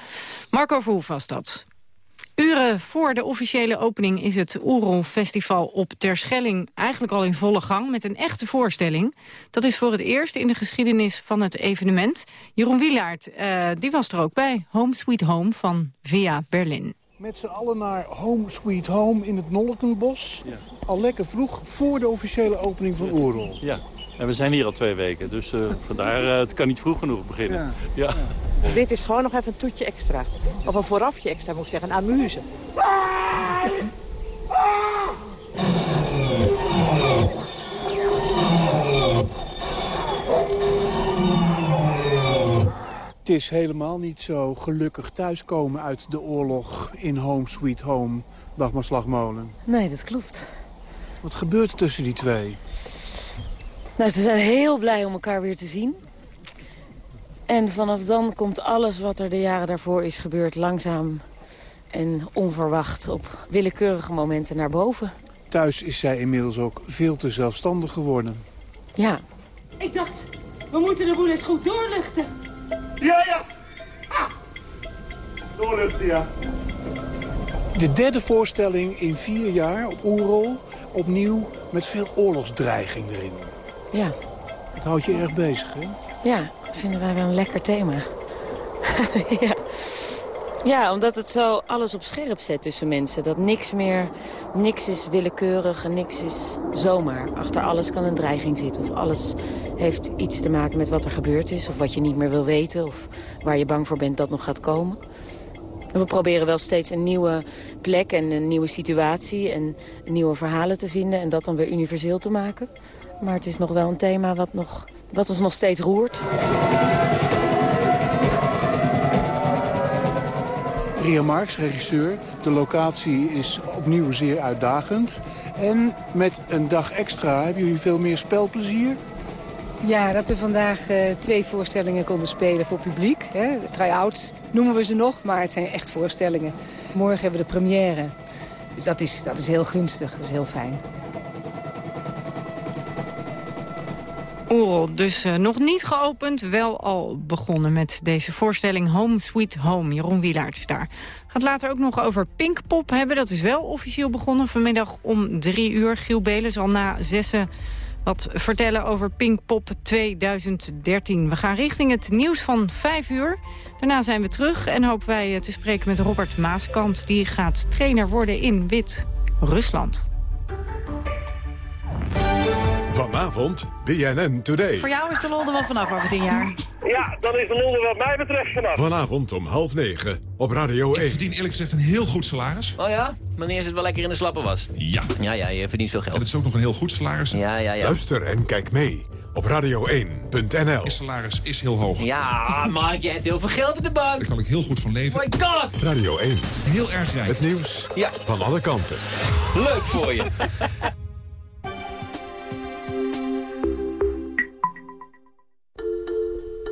Marco Verhoef was dat. Uren voor de officiële opening is het Oerol Festival op Terschelling eigenlijk al in volle gang met een echte voorstelling. Dat is voor het eerst in de geschiedenis van het evenement. Jeroen Wielaert, eh, die was er ook bij. Home Sweet Home van Via Berlin. Met z'n allen naar Home Sweet Home in het Nollekenbos. Al lekker vroeg voor de officiële opening van Oerol. Ja, en we zijn hier al twee weken, dus eh, vandaar uh, het kan niet vroeg genoeg beginnen. Ja. Dit is gewoon nog even een toetje extra. Of een voorafje extra, moet ik zeggen. Een amuse. Het is helemaal niet zo gelukkig thuiskomen uit de oorlog in Home Sweet Home, Dagmar Slagmolen. Nee, dat klopt. Wat gebeurt er tussen die twee? Nou, ze zijn heel blij om elkaar weer te zien. En vanaf dan komt alles wat er de jaren daarvoor is gebeurd... langzaam en onverwacht op willekeurige momenten naar boven. Thuis is zij inmiddels ook veel te zelfstandig geworden. Ja, Ik dacht, we moeten de boel eens goed doorluchten. Ja, ja. Doorluchten, ja. De derde voorstelling in vier jaar op Oerol. Opnieuw met veel oorlogsdreiging erin. Ja, Dat houdt je erg bezig, hè? ja. Dat vinden wij wel een lekker thema. ja. ja, omdat het zo alles op scherp zet tussen mensen. Dat niks meer, niks is willekeurig en niks is zomaar. Achter alles kan een dreiging zitten. Of alles heeft iets te maken met wat er gebeurd is. Of wat je niet meer wil weten. Of waar je bang voor bent dat nog gaat komen. En we proberen wel steeds een nieuwe plek en een nieuwe situatie en nieuwe verhalen te vinden en dat dan weer universeel te maken. Maar het is nog wel een thema wat, nog, wat ons nog steeds roert. Ria Marx, regisseur. De locatie is opnieuw zeer uitdagend. En met een dag extra hebben jullie veel meer spelplezier. Ja, dat we vandaag eh, twee voorstellingen konden spelen voor publiek. hè. Try-outs noemen we ze nog, maar het zijn echt voorstellingen. Morgen hebben we de première. Dus dat is, dat is heel gunstig, dat is heel fijn. Dus eh, nog niet geopend, wel al begonnen met deze voorstelling Home Sweet Home. Jeroen Wielaert is daar. Gaat later ook nog over Pinkpop hebben. Dat is wel officieel begonnen vanmiddag om drie uur. Giel Belen zal na zessen wat vertellen over Pinkpop 2013. We gaan richting het nieuws van vijf uur. Daarna zijn we terug en hopen wij eh, te spreken met Robert Maaskant. Die gaat trainer worden in Wit-Rusland. Vanavond BNN Today. Voor jou is de lol er wel vanaf over tien jaar. Ja, dan is de lol er wat mij betreft vanaf. Vanavond om half negen op Radio 1. Ik verdien eerlijk gezegd een heel goed salaris. Oh ja? Wanneer het wel lekker in de slappen was? Ja. Ja, ja, je verdient veel geld. En het is ook nog een heel goed salaris. Ja, ja, ja. Luister en kijk mee op radio1.nl. salaris is heel hoog. Ja, Mark, je hebt heel veel geld in de bank. Daar kan ik heel goed van leven. Oh my god! Radio 1. Heel erg rijk. Het nieuws Ja. van alle kanten. Leuk voor je.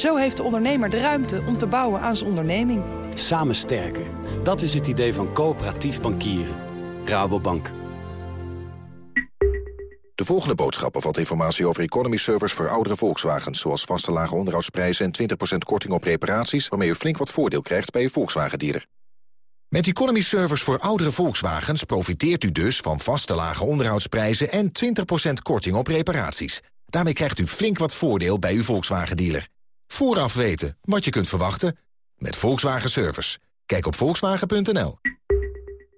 Zo heeft de ondernemer de ruimte om te bouwen aan zijn onderneming. Samen sterker. Dat is het idee van coöperatief bankieren. Rabobank. De volgende boodschap bevat informatie over economy servers voor oudere Volkswagens... zoals vaste lage onderhoudsprijzen en 20% korting op reparaties... waarmee u flink wat voordeel krijgt bij uw Volkswagen-dealer. Met economy servers voor oudere Volkswagens profiteert u dus van vaste lage onderhoudsprijzen... en 20% korting op reparaties. Daarmee krijgt u flink wat voordeel bij uw Volkswagen-dealer. Vooraf weten wat je kunt verwachten met Volkswagen Service. Kijk op volkswagen.nl.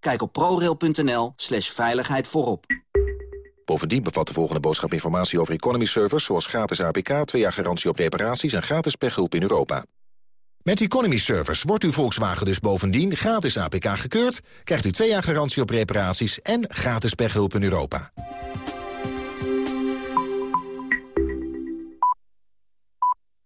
Kijk op prorail.nl slash veiligheid. Bovendien bevat de volgende boodschap informatie over economy servers... zoals gratis APK, 2 jaar garantie op reparaties en gratis pechhulp in Europa. Met economy servers wordt uw Volkswagen dus bovendien gratis APK gekeurd... krijgt u 2 jaar garantie op reparaties en gratis pechhulp in Europa.